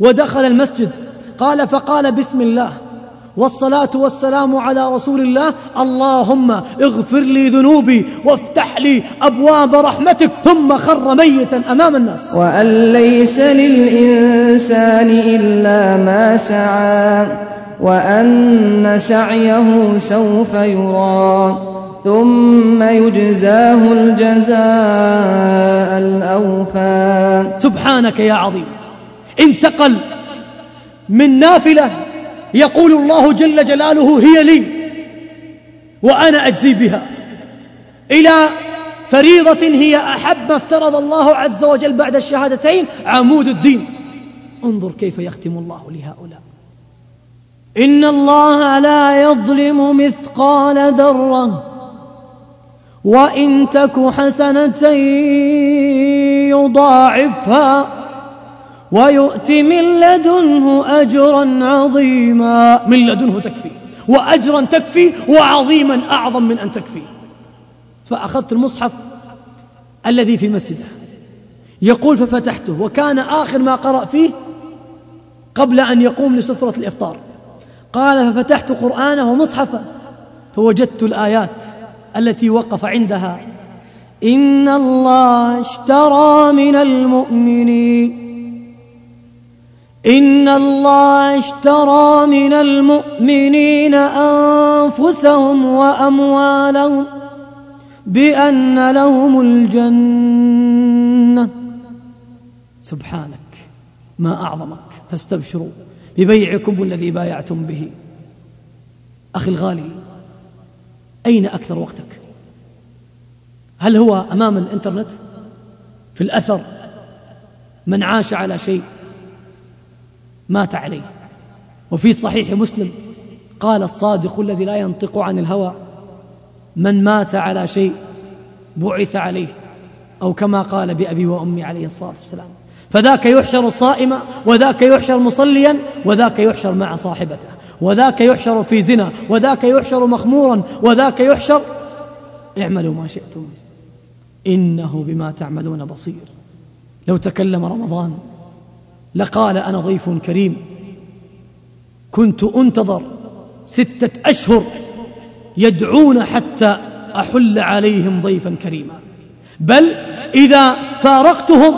B: ودخل المسجد. قال فقال بسم الله. والصلاة والسلام على رسول الله. اللهم اغفر لي ذنوبي وافتح لي أبواب رحمتك. ثم خر ميتا أمام الناس.
D: وأن ليس للإنسان إلا ما سعى وأن سعيه سوف يرى ثم يجزاه الجزاء الأوفى.
B: سبحانك يا عظيم. انتقل من نافلة يقول الله جل جلاله هي لي وأنا أجزي بها. إلى فريضة هي أحب ما افترض الله عز وجل بعد الشهادتين عمود الدين. انظر كيف يختم الله لهؤلاء. إن الله لا يظلم مثقال ذرة وإن تك حسنة يضاعفها ويؤت من لدنه أجرا عظيما. من لدنه تكفي وأجرا تكفي وعظيما أعظم من أن تكفي. فأخذت المصحف الذي في مسجده. يقول ففتحته وكان آخر ما قرأ فيه قبل أن يقوم لسفرة الإفطار. قال ففتحت قرآنه ومصحفه فوجدت الآيات التي وقف عندها. إن الله اشترى من المؤمنين. إن الله اشترى من المؤمنين أنفسهم وأموالهم بأن لهم الجنة. سبحانك ما أعظمك. فاستبشروا ببيعكم الذي بايعتم به. أخي الغالي أين أكثر وقتك؟ هل هو أمام الإنترنت؟ في الأثر؟ من عاش على شيء؟ مات عليه. وفي صحيح مسلم قال الصادق الذي لا ينطق عن الهوى من مات على شيء بعث عليه. أو كما قال بأبي وأمي عليه الصلاة والسلام فذاك يحشر صائما وذاك يحشر مصليا وذاك يحشر مع صاحبته وذاك يحشر في زنا وذاك يحشر مخمورا وذاك يحشر اعملوا ما شئتم إنه بما تعملون بصير. لو تكلم رمضان لقال أنا ضيف كريم. كنت أنتظر ستة أشهر يدعون حتى أحل عليهم ضيفا كريما. بل إذا فارقتهم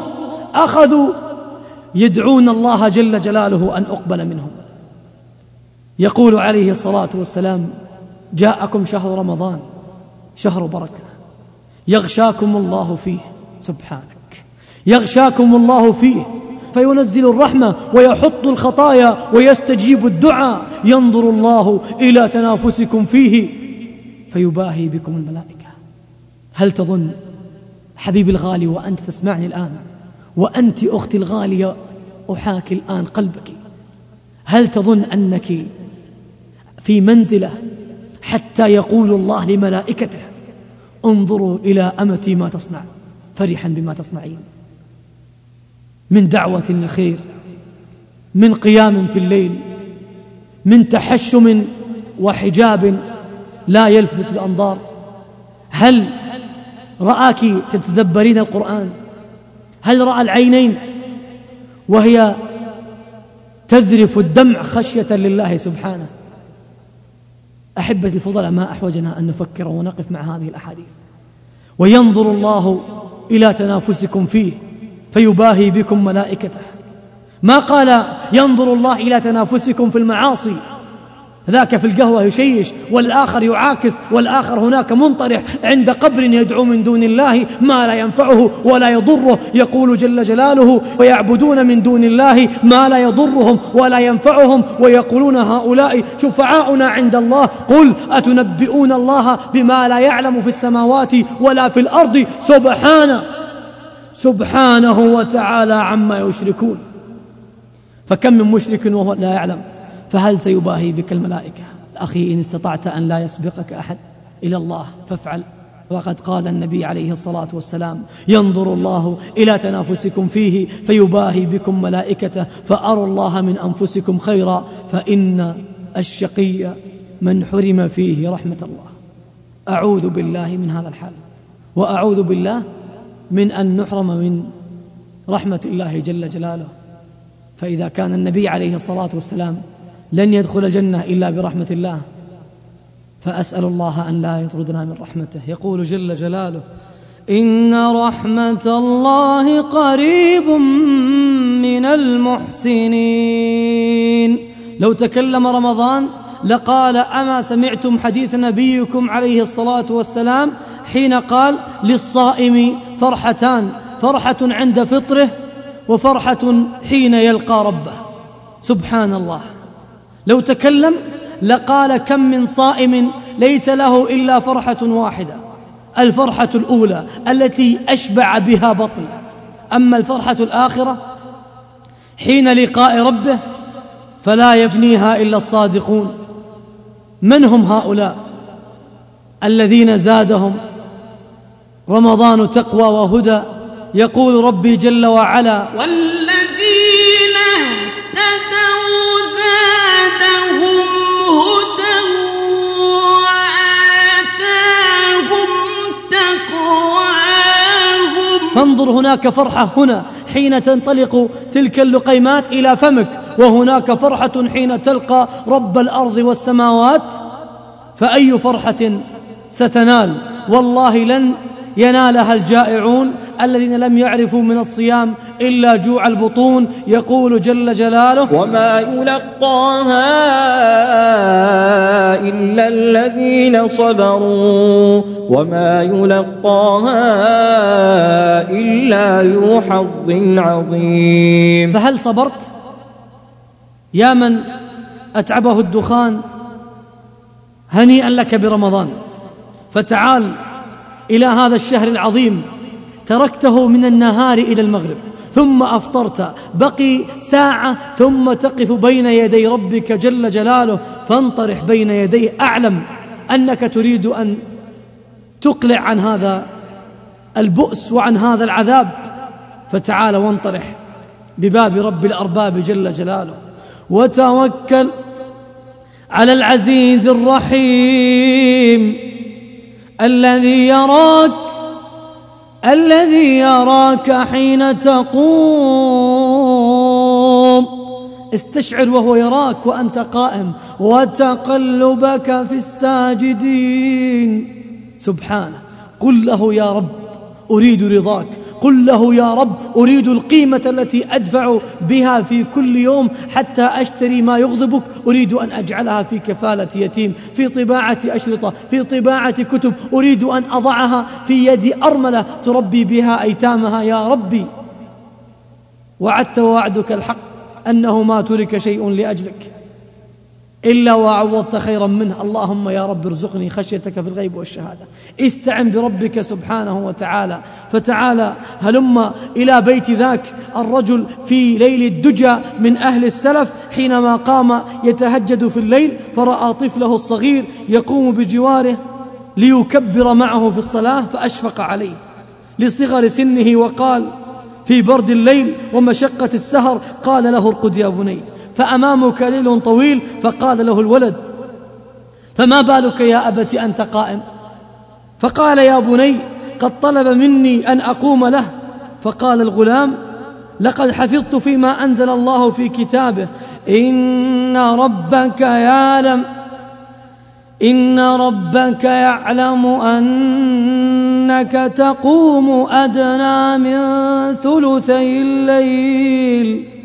B: أخذوا يدعون الله جل جلاله أن أقبل منهم. يقول عليه الصلاة والسلام جاءكم شهر رمضان شهر بركة. يغشاكم الله فيه سبحانك. يغشاكم الله فيه فينزل الرحمة ويحط الخطايا ويستجيب الدعاء. ينظر الله إلى تنافسكم فيه فيباهي بكم الملائكة. هل تظن حبيبي الغالي وأنت تسمعني الآن؟ وأنت أختي الغالية أحاكي الآن قلبك. هل تظن أنك في منزلة حتى يقول الله لملائكته انظروا إلى أمتي ما تصنع فرحا بما تصنعين؟ من دعوة للخير من قيام في الليل من تحشم وحجاب لا يلفت الأنظار. هل رآك تتدبرين القرآن؟ هل رأى العينين؟ وهي تذرف الدمع خشية لله سبحانه. أحبة الفضلاء ما أحوجنا أن نفكر ونقف مع هذه الأحاديث. وينظر الله إلى تنافسكم فيه. فيباهي بكم ملائكته. ما قال ينظر الله إلى تنافسكم في المعاصي. ذاك في القهوة يشيش والآخر يعاكس والآخر هناك منطرح عند قبر يدعو من دون الله ما لا ينفعه ولا يضره. يقول جل جلاله ويعبدون من دون الله ما لا يضرهم ولا ينفعهم. ويقولون هؤلاء شفعاؤنا عند الله. قل أتنبئون الله بما لا يعلم في السماوات ولا في الأرض؟ سبحانه. سبحانه وتعالى عما يشركون. فكم من مشرك وهو لا يعلم. فهل سيباهي بك الملائكة؟ أخي إن استطعت أن لا يسبقك أحد إلى الله فافعل. وقد قال النبي عليه الصلاة والسلام ينظر الله إلى تنافسكم فيه فيباهي بكم ملائكته فأروا الله من أنفسكم خيرا فإن الشقي من حرم فيه رحمة الله. أعوذ بالله من هذا الحال. وأعوذ بالله من أن نحرم من رحمة الله جل جلاله. فإذا كان النبي عليه الصلاة والسلام لن يدخل الجنة إلا برحمة الله فأسأل الله أن لا يطردنا من رحمته. يقول جل جلاله إن رحمة الله قريب من المحسنين. لو تكلم رمضان لقال أما سمعتم حديث نبيكم عليه الصلاة والسلام حين قال للصائم فرحتان فرحة عند فطره وفرحة حين يلقى ربه. سبحان الله لو تكلم لقال كم من صائم ليس له إلا فرحة واحدة. الفرحة الأولى التي أشبع بها بطنه. أما الفرحة الآخرة حين لقاء ربه فلا يجنيها إلا الصادقون. من هم هؤلاء؟ الذين زادهم رمضان تقوى وهدى. يقول ربي جل وعلا
E: والذين اهتدوا زادهم هدى وآتاهم تقواهم.
B: فانظر هناك فرحة هنا حين تنطلق تلك اللقيمات إلى فمك وهناك فرحة حين تلقى رب الأرض والسماوات. فأي فرحة ستنال؟ والله لن ينالها الجائعون الذين لم يعرفوا من الصيام إلا جوع البطون. يقول جل جلاله
F: وما يلقاها إلا الذين صبروا. وما يلقاها إلا ذو حظ عظيم.
B: فهل صبرت؟ يا من أتعبه الدخان هنيئا لك برمضان. فتعال إلى هذا الشهر العظيم تركته من النهار إلى المغرب ثم أفطرت بقي ساعة ثم تقف بين يدي ربك جل جلاله فانطرح بين يديه أعلم أنك تريد أن تقلع عن هذا البؤس وعن هذا العذاب. فتعال وانطرح بباب رب الأرباب جل جلاله. وتوكل على العزيز الرحيم. الذي يراك الذي يراك حين تقوم. استشعر وهو يراك وأنت قائم وتقلبك في الساجدين. سبحانه قل له يا رب أريد رضاك. قل له يا رب أريد القيمة التي أدفع بها في كل يوم حتى أشتري ما يغضبك. أريد أن أجعلها في كفالة يتيم في طباعة أشرطة في طباعة كتب. أريد أن أضعها في يد أرملة. تربي بها أيتامها يا ربي. وعدت وعدك الحق أنه ما ترك شيء لأجلك. إلا وعوضت خيرا منه. اللهم يا رب ارزقني خشيتك في الغيب والشهادة. استعن بربك سبحانه وتعالى. فتعالى هلم إلى بيت ذاك الرجل في ليل الدجى من أهل السلف حينما قام يتهجد في الليل فرأى طفله الصغير يقوم بجواره ليكبر معه في الصلاة فأشفق عليه. لصغر سنه وقال في برد الليل ومشقة السهر قال له ارقد يا بني. فأمامك ليل طويل فقال له الولد فما بالك يا أبت أنت قائم؟ فقال يا بني قد طلب مني أن أقوم له. فقال الغلام لقد حفظت فيما أنزل الله في كتابه. إن ربك يعلم إن ربك يعلم أنك تقوم أدنى من ثلثي الليل.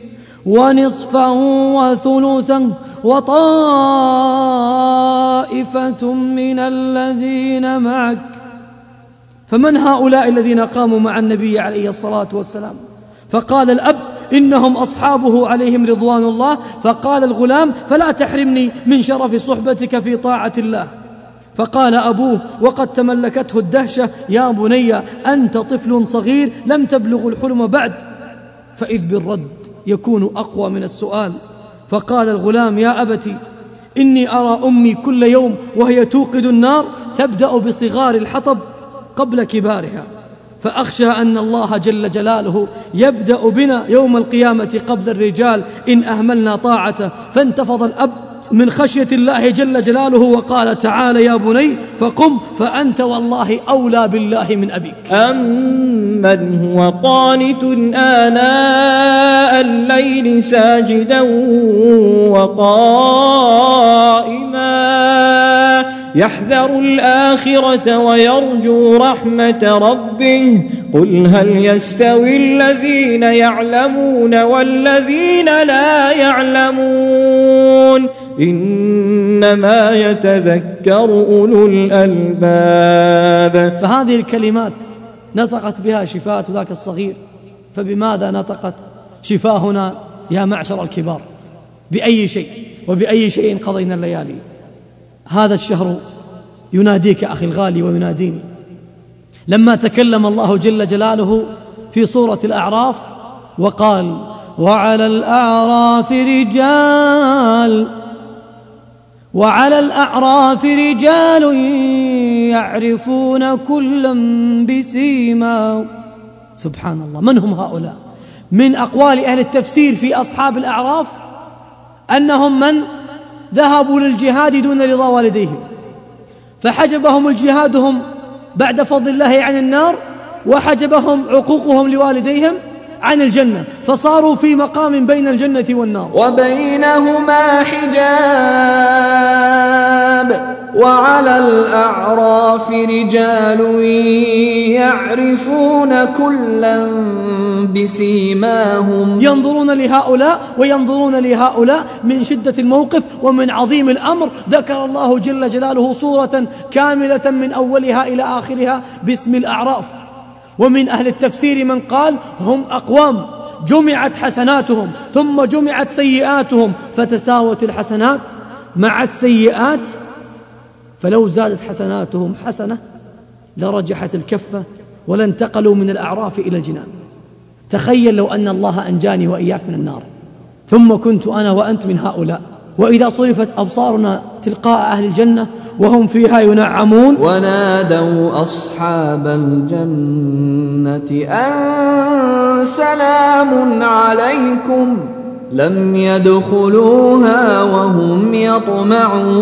B: ونصفه وثلثا وطائفة من الذين معك. فمن هؤلاء الذين قاموا مع النبي عليه الصلاة والسلام؟ فقال الأب إنهم أصحابه عليهم رضوان الله. فقال الغلام فلا تحرمني من شرف صحبتك في طاعة الله. فقال أبوه وقد تملكته الدهشة يا بني أنت طفل صغير لم تبلغ الحلم بعد. فإذ بالرد يكون أقوى من السؤال. فقال الغلام يا أبت إني أرى أمي كل يوم وهي توقد النار تبدأ بصغار الحطب قبل كبارها. فأخشى أن الله جل جلاله يبدأ بنا يوم القيامة قبل الرجال إن أهملنا طاعته. فانتفض الأب من خشية الله جل جلاله وقال تعالى يا بني فقم فأنت والله أولى بالله من أبيك.
F: أمن هو قانت آناء الليل ساجدا وقائما. يحذر الآخرة ويرجو رحمة ربه. قل هل يستوي الذين يعلمون والذين لا يعلمون؟ إنما يتذكر أولو الألباب.
B: فهذه الكلمات نطقت بها شفاة ذاك الصغير. فبماذا نطقت؟ شفاهنا يا معشر الكبار. بأي شيء؟ وبأي شيء قضينا الليالي؟ هذا الشهر يناديك أخي الغالي ويناديني. لما تكلم الله جل جلاله في سورة الأعراف وقال وعلى الأعراف رجال وعلى الأعراف رجال يعرفون كلا بسيما. سبحان الله. من هم هؤلاء؟ من أقوال أهل التفسير في أصحاب الأعراف؟ أنهم من؟ ذهبوا للجهاد دون رضا والديهم. فحجبهم الجهادهم بعد فضل الله عن النار وحجبهم عقوقهم لوالديهم عن الجنة فصاروا في مقام بين الجنة والنار.
D: وبينهما حجاب وعلى الأعراف رجال يعرفون كلا بسيماهم.
B: ينظرون لهؤلاء وينظرون لهؤلاء من شدة الموقف ومن عظيم الأمر. ذكر الله جل جلاله صورة كاملة من أولها إلى آخرها باسم الأعراف. ومن أهل التفسير من قال هم أقوام جمعت حسناتهم ثم جمعت سيئاتهم فتساوت الحسنات مع السيئات فلو زادت حسناتهم حسنة لرجحت الكفة ولانتقلوا من الأعراف إلى الجنان. تخيل لو أن الله أنجاني وإياك من النار ثم كنت أنا وأنت من هؤلاء. وإذا صرفت أبصارنا تلقاء أهل الجنة وهم فيها ينعمون.
D: ونادوا أصحاب الجنة أن سلام عليكم. لم يدخلوها وهم يطمعون.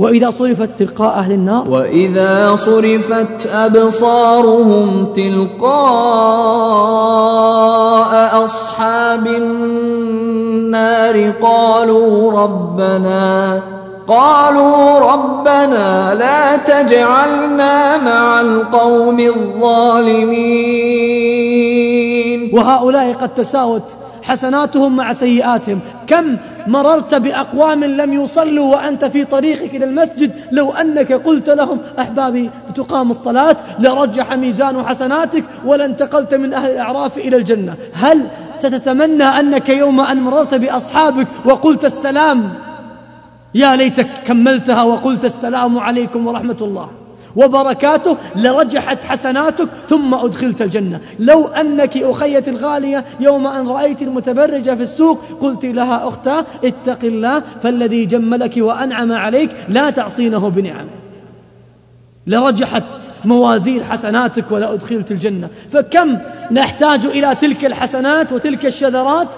B: وإذا صرفت تلقاء أهل النار.
D: وإذا صرفت أبصارهم تلقاء أصحاب النار. قالوا ربنا قالوا ربنا لا تجعلنا مع القوم الظالمين.
B: وهؤلاء قد تساوت حسناتهم مع سيئاتهم. كم مررت بأقوام لم يصلوا وأنت في طريقك إلى المسجد لو أنك قلت لهم أحبابي تقام الصلاة لرجح ميزان حسناتك ولانتقلت من أهل الأعراف إلى الجنة. هل ستتمنى أنك يوم أن مررت بأصحابك وقلت السلام؟ يا ليتك كملتها وقلت السلام عليكم ورحمة الله. وبركاته لرجحت حسناتك ثم أدخلت الجنة. لو أنك أخيتي الغالية يوم أن رأيت المتبرجة في السوق قلت لها أختاه اتق الله فالذي جملك وأنعم عليك لا تعصينه بنعم. لرجحت موازين حسناتك ولا أدخلت الجنة. فكم نحتاج إلى تلك الحسنات وتلك الشذرات؟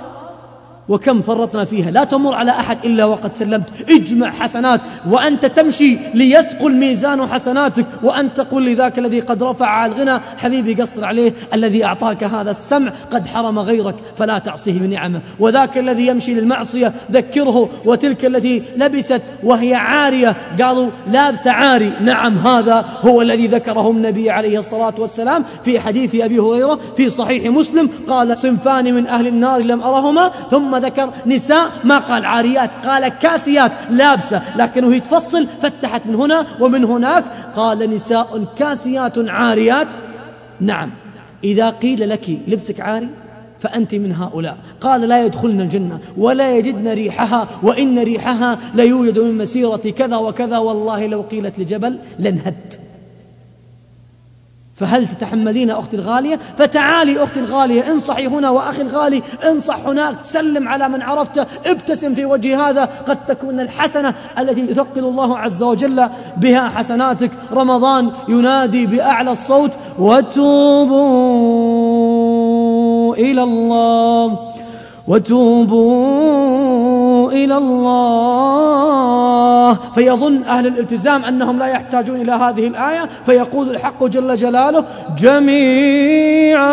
B: وكم فرطنا فيها. لا تمر على أحد إلا وقد سلمت. اجمع حسنات وأنت تمشي ليثقل ميزان حسناتك وأن تقول لذاك الذي قد رفع على الغنى حبيبي قصر عليه الذي أعطاك هذا السمع قد حرم غيرك فلا تعصيه بنعمه. وذاك الذي يمشي للمعصية ذكره وتلك التي لبست وهي عارية. قالوا لابس عاري. نعم هذا هو الذي ذكره النبي عليه الصلاة والسلام في حديث أبي هريرة في صحيح مسلم. قال صنفان من أهل النار لم أرهما ثم ذكر نساء ما قال عاريات قال كاسيات لابسة. لكنه يتفصل فتحت من هنا ومن هناك. قال نساء كاسيات عاريات. نعم. إذا قيل لك لبسك عاري فأنت من هؤلاء. قال لا يدخلن الجنة ولا يجدن ريحها وإن ريحها ليوجد من مسيرة كذا وكذا والله لو قيلت لجبل لانهد فهل تتحملين أختي الغالية؟ فتعالي أختي الغالية انصحي هنا وأخي الغالي انصح هناك سلم على من عرفته ابتسم في وجه هذا قد تكون الحسنة التي يثقل الله عز وجل بها حسناتك. رمضان ينادي بأعلى الصوت وتوبوا إلى الله وتوبوا إلى الله. فيظن أهل الالتزام أنهم لا يحتاجون إلى هذه الآية. فيقول الحق جل جلاله جميعا.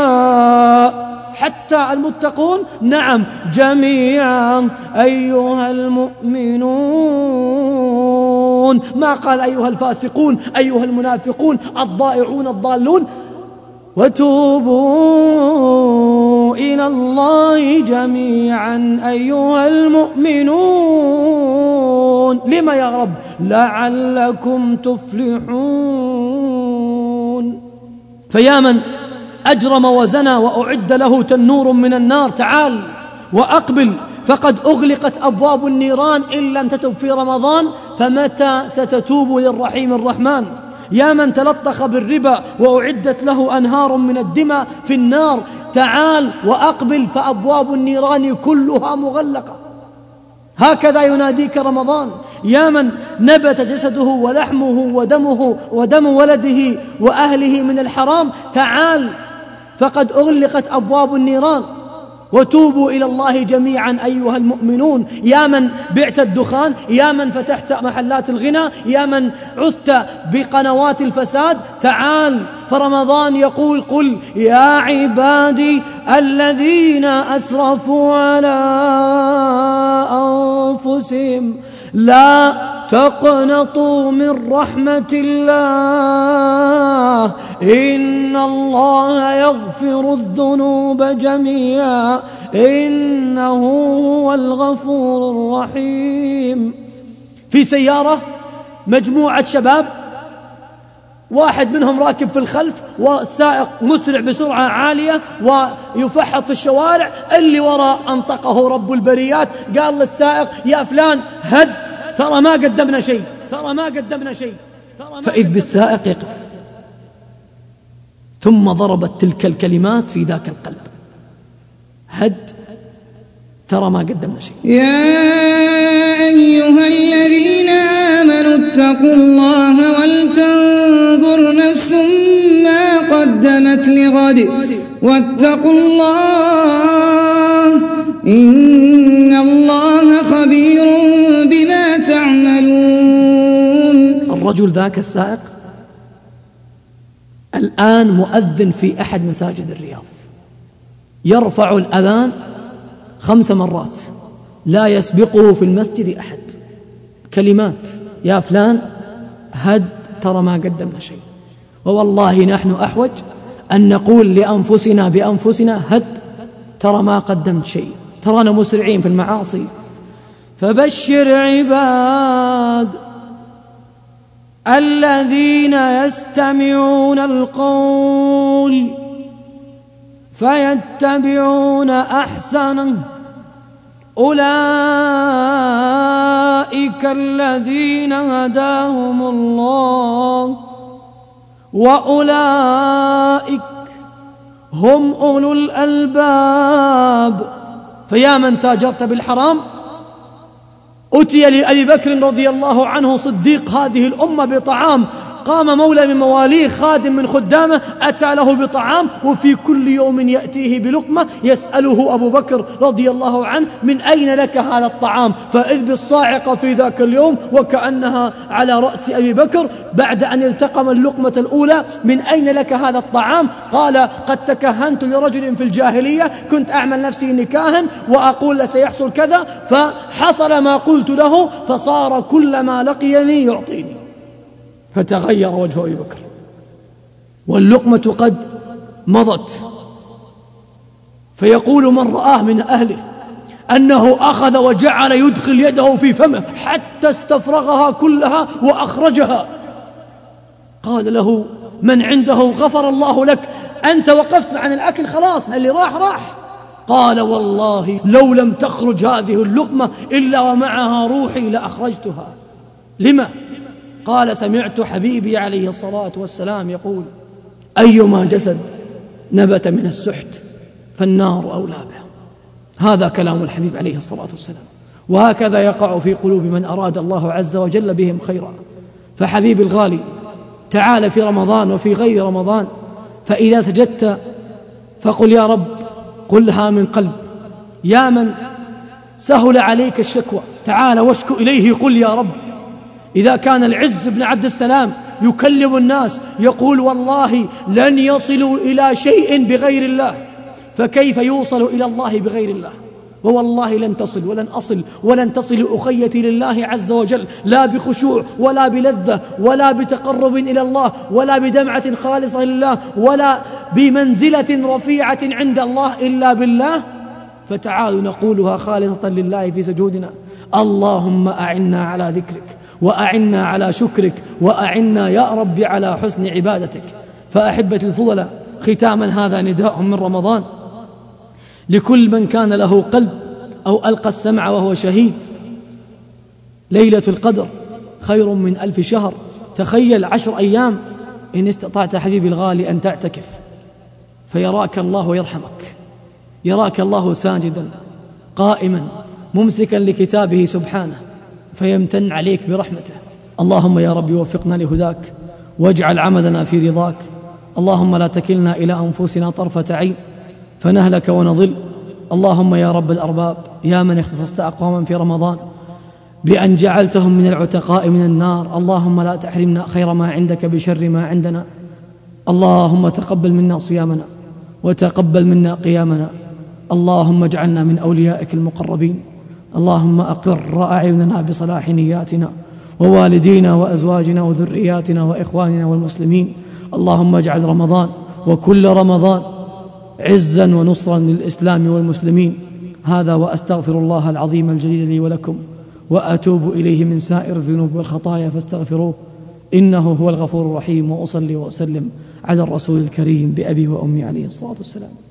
B: حتى المتقون نعم جميعا. أيها المؤمنون. ما قال أيها الفاسقون أيها المنافقون الضائعون الضالون؟ وتوبوا إلى الله جميعا أيها المؤمنون. لما يا رب؟ لعلكم تفلحون. فيا من أجرم وزنى وأعد له تنور من النار تعال وأقبل. فقد أغلقت أبواب النيران إن لم تتب في رمضان فمتى ستتوب للرحيم الرحمن؟ يا من تلطخ بالربا وأعدت له أنهار من الدماء في النار تعال وأقبل فأبواب النيران كلها مغلقة. هكذا يناديك رمضان. يا من نبت جسده ولحمه ودمه ودم ولده وأهله من الحرام تعال فقد أغلقت أبواب النيران. وتوبوا إلى الله جميعا أيها المؤمنون. يا من بعت الدخان يا من فتحت محلات الغنى يا من عثت بقنوات الفساد. تعال فرمضان يقول قل يا عبادي الذين أسرفوا على أنفسهم. لا تقنطوا من رحمة الله. إن الله يغفر الذنوب جميعا. إنه هو الغفور الرحيم. في سيارة مجموعة شباب واحد منهم راكب في الخلف والسائق مسرع بسرعة عالية ويفحط في الشوارع. اللي وراء أنطقه رب البريات قال للسائق يا فلان هد ترى ما قدمنا شيء ترى ما قدمنا شيء فإذ بالسائق يقف ثم ضربت تلك الكلمات في ذاك القلب. هد ترى ما قدمنا شيء.
G: يا أيها الذين آمنوا اتقوا الله ولتنظر نفس ما قدمت لغد. واتقوا الله إن
B: الرجل ذاك السائق؟ الآن مؤذن في أحد مساجد الرياض. يرفع الأذان خمس مرات. لا يسبقه في المسجد أحد. كلمات. يا فلان هد ترى ما قدمنا شيء. ووالله نحن أحوج أن نقول لأنفسنا بأنفسنا هد ترى ما قدمت شيء. ترانا مسرعين في المعاصي. فبشر عباد الذين يستمعون القول فيتبعون أحسنه. أولئك الذين هداهم الله وأولئك هم أولو الألباب. فيا من تاجرت بالحرام أتي لأبي بكر رضي الله عنه صديق هذه الأمة بطعام قام مولى من مواليه خادم من خدامه أتى له بطعام وفي كل يوم يأتيه بلقمة يسأله أبو بكر رضي الله عنه من أين لك هذا الطعام؟ فإذ بالصاعقة في ذاك اليوم وكأنها على رأس أبي بكر بعد أن التقم اللقمة الأولى من أين لك هذا الطعام؟ قال قد تكهنت لرجل في الجاهلية كنت أعمل نفسي نكاها وأقول سيحصل كذا. فحصل ما قلت له فصار كلما لقيني يعطيني. فتغير وجه أبي بكر. واللقمة قد مضت. فيقول من رآه من أهله أنه أخذ وجعل يدخل يده في فمه حتى استفرغها كلها وأخرجها. قال له من عنده غفر الله لك أنت وقفت عن الأكل خلاص اللي راح راح. قال والله لو لم تخرج هذه اللقمة إلا ومعها روحي لأخرجتها. لما؟ قال سمعت حبيبي عليه الصلاة والسلام يقول أيما جسد نبت من السحت فالنار أولى به. هذا كلام الحبيب عليه الصلاة والسلام. وهكذا يقع في قلوب من أراد الله عز وجل بهم خيرا. فحبيبي الغالي تعال في رمضان وفي غير رمضان فإذا سجدت فقل يا رب قلها من قلب. يا من سهل عليك الشكوى تعال واشكو إليه قل يا رب. إذا كان العز بن عبد السلام يكلم الناس يقول والله لن يصلوا إلى شيء بغير الله فكيف يوصل إلى الله بغير الله؟ ووالله لن تصل ولن أصل ولن تصل أخيتي لله عز وجل لا بخشوع ولا بلذة ولا بتقرب إلى الله ولا بدمعة خالصة لله ولا بمنزلة رفيعة عند الله إلا بالله. فتعالوا نقولها خالصة لله في سجودنا. اللهم أعنا على ذكرك. وأعنا على شكرك وأعنا يا رب على حسن عبادتك. فأحبة الفضلاء ختاما هذا نداء من رمضان. لكل من كان له قلب أو ألقى السمع وهو شهيد. ليلة القدر خير من ألف شهر. تخيل عشر أيام. إن استطعت حبيبي الغالي أن تعتكف. فيراك الله ويرحمك. يراك الله ساجدا قائما ممسكا لكتابه سبحانه. فيمتن عليك برحمته. اللهم يا رب وفقنا لهداك واجعل عملنا في رضاك. اللهم لا تكلنا إلى أنفسنا طرفة عين فنهلك ونضل. اللهم يا رب الأرباب يا من اختصصت أقواما في رمضان بأن جعلتهم من العتقاء من النار. اللهم لا تحرمنا خير ما عندك بشر ما عندنا. اللهم تقبل منا صيامنا وتقبل منا قيامنا. اللهم اجعلنا من أوليائك المقربين. اللهم أقر أعيننا بصلاح نياتنا ووالدينا وأزواجنا وذرياتنا وإخواننا والمسلمين. اللهم اجعل رمضان وكل رمضان عزا ونصرا للإسلام والمسلمين. هذا وأستغفر الله العظيم الجليل لي ولكم وأتوب إليه من سائر الذنوب والخطايا فاستغفروه. إنه هو الغفور الرحيم وأصلي وأسلم على الرسول الكريم بأبي وأمي عليه الصلاة والسلام.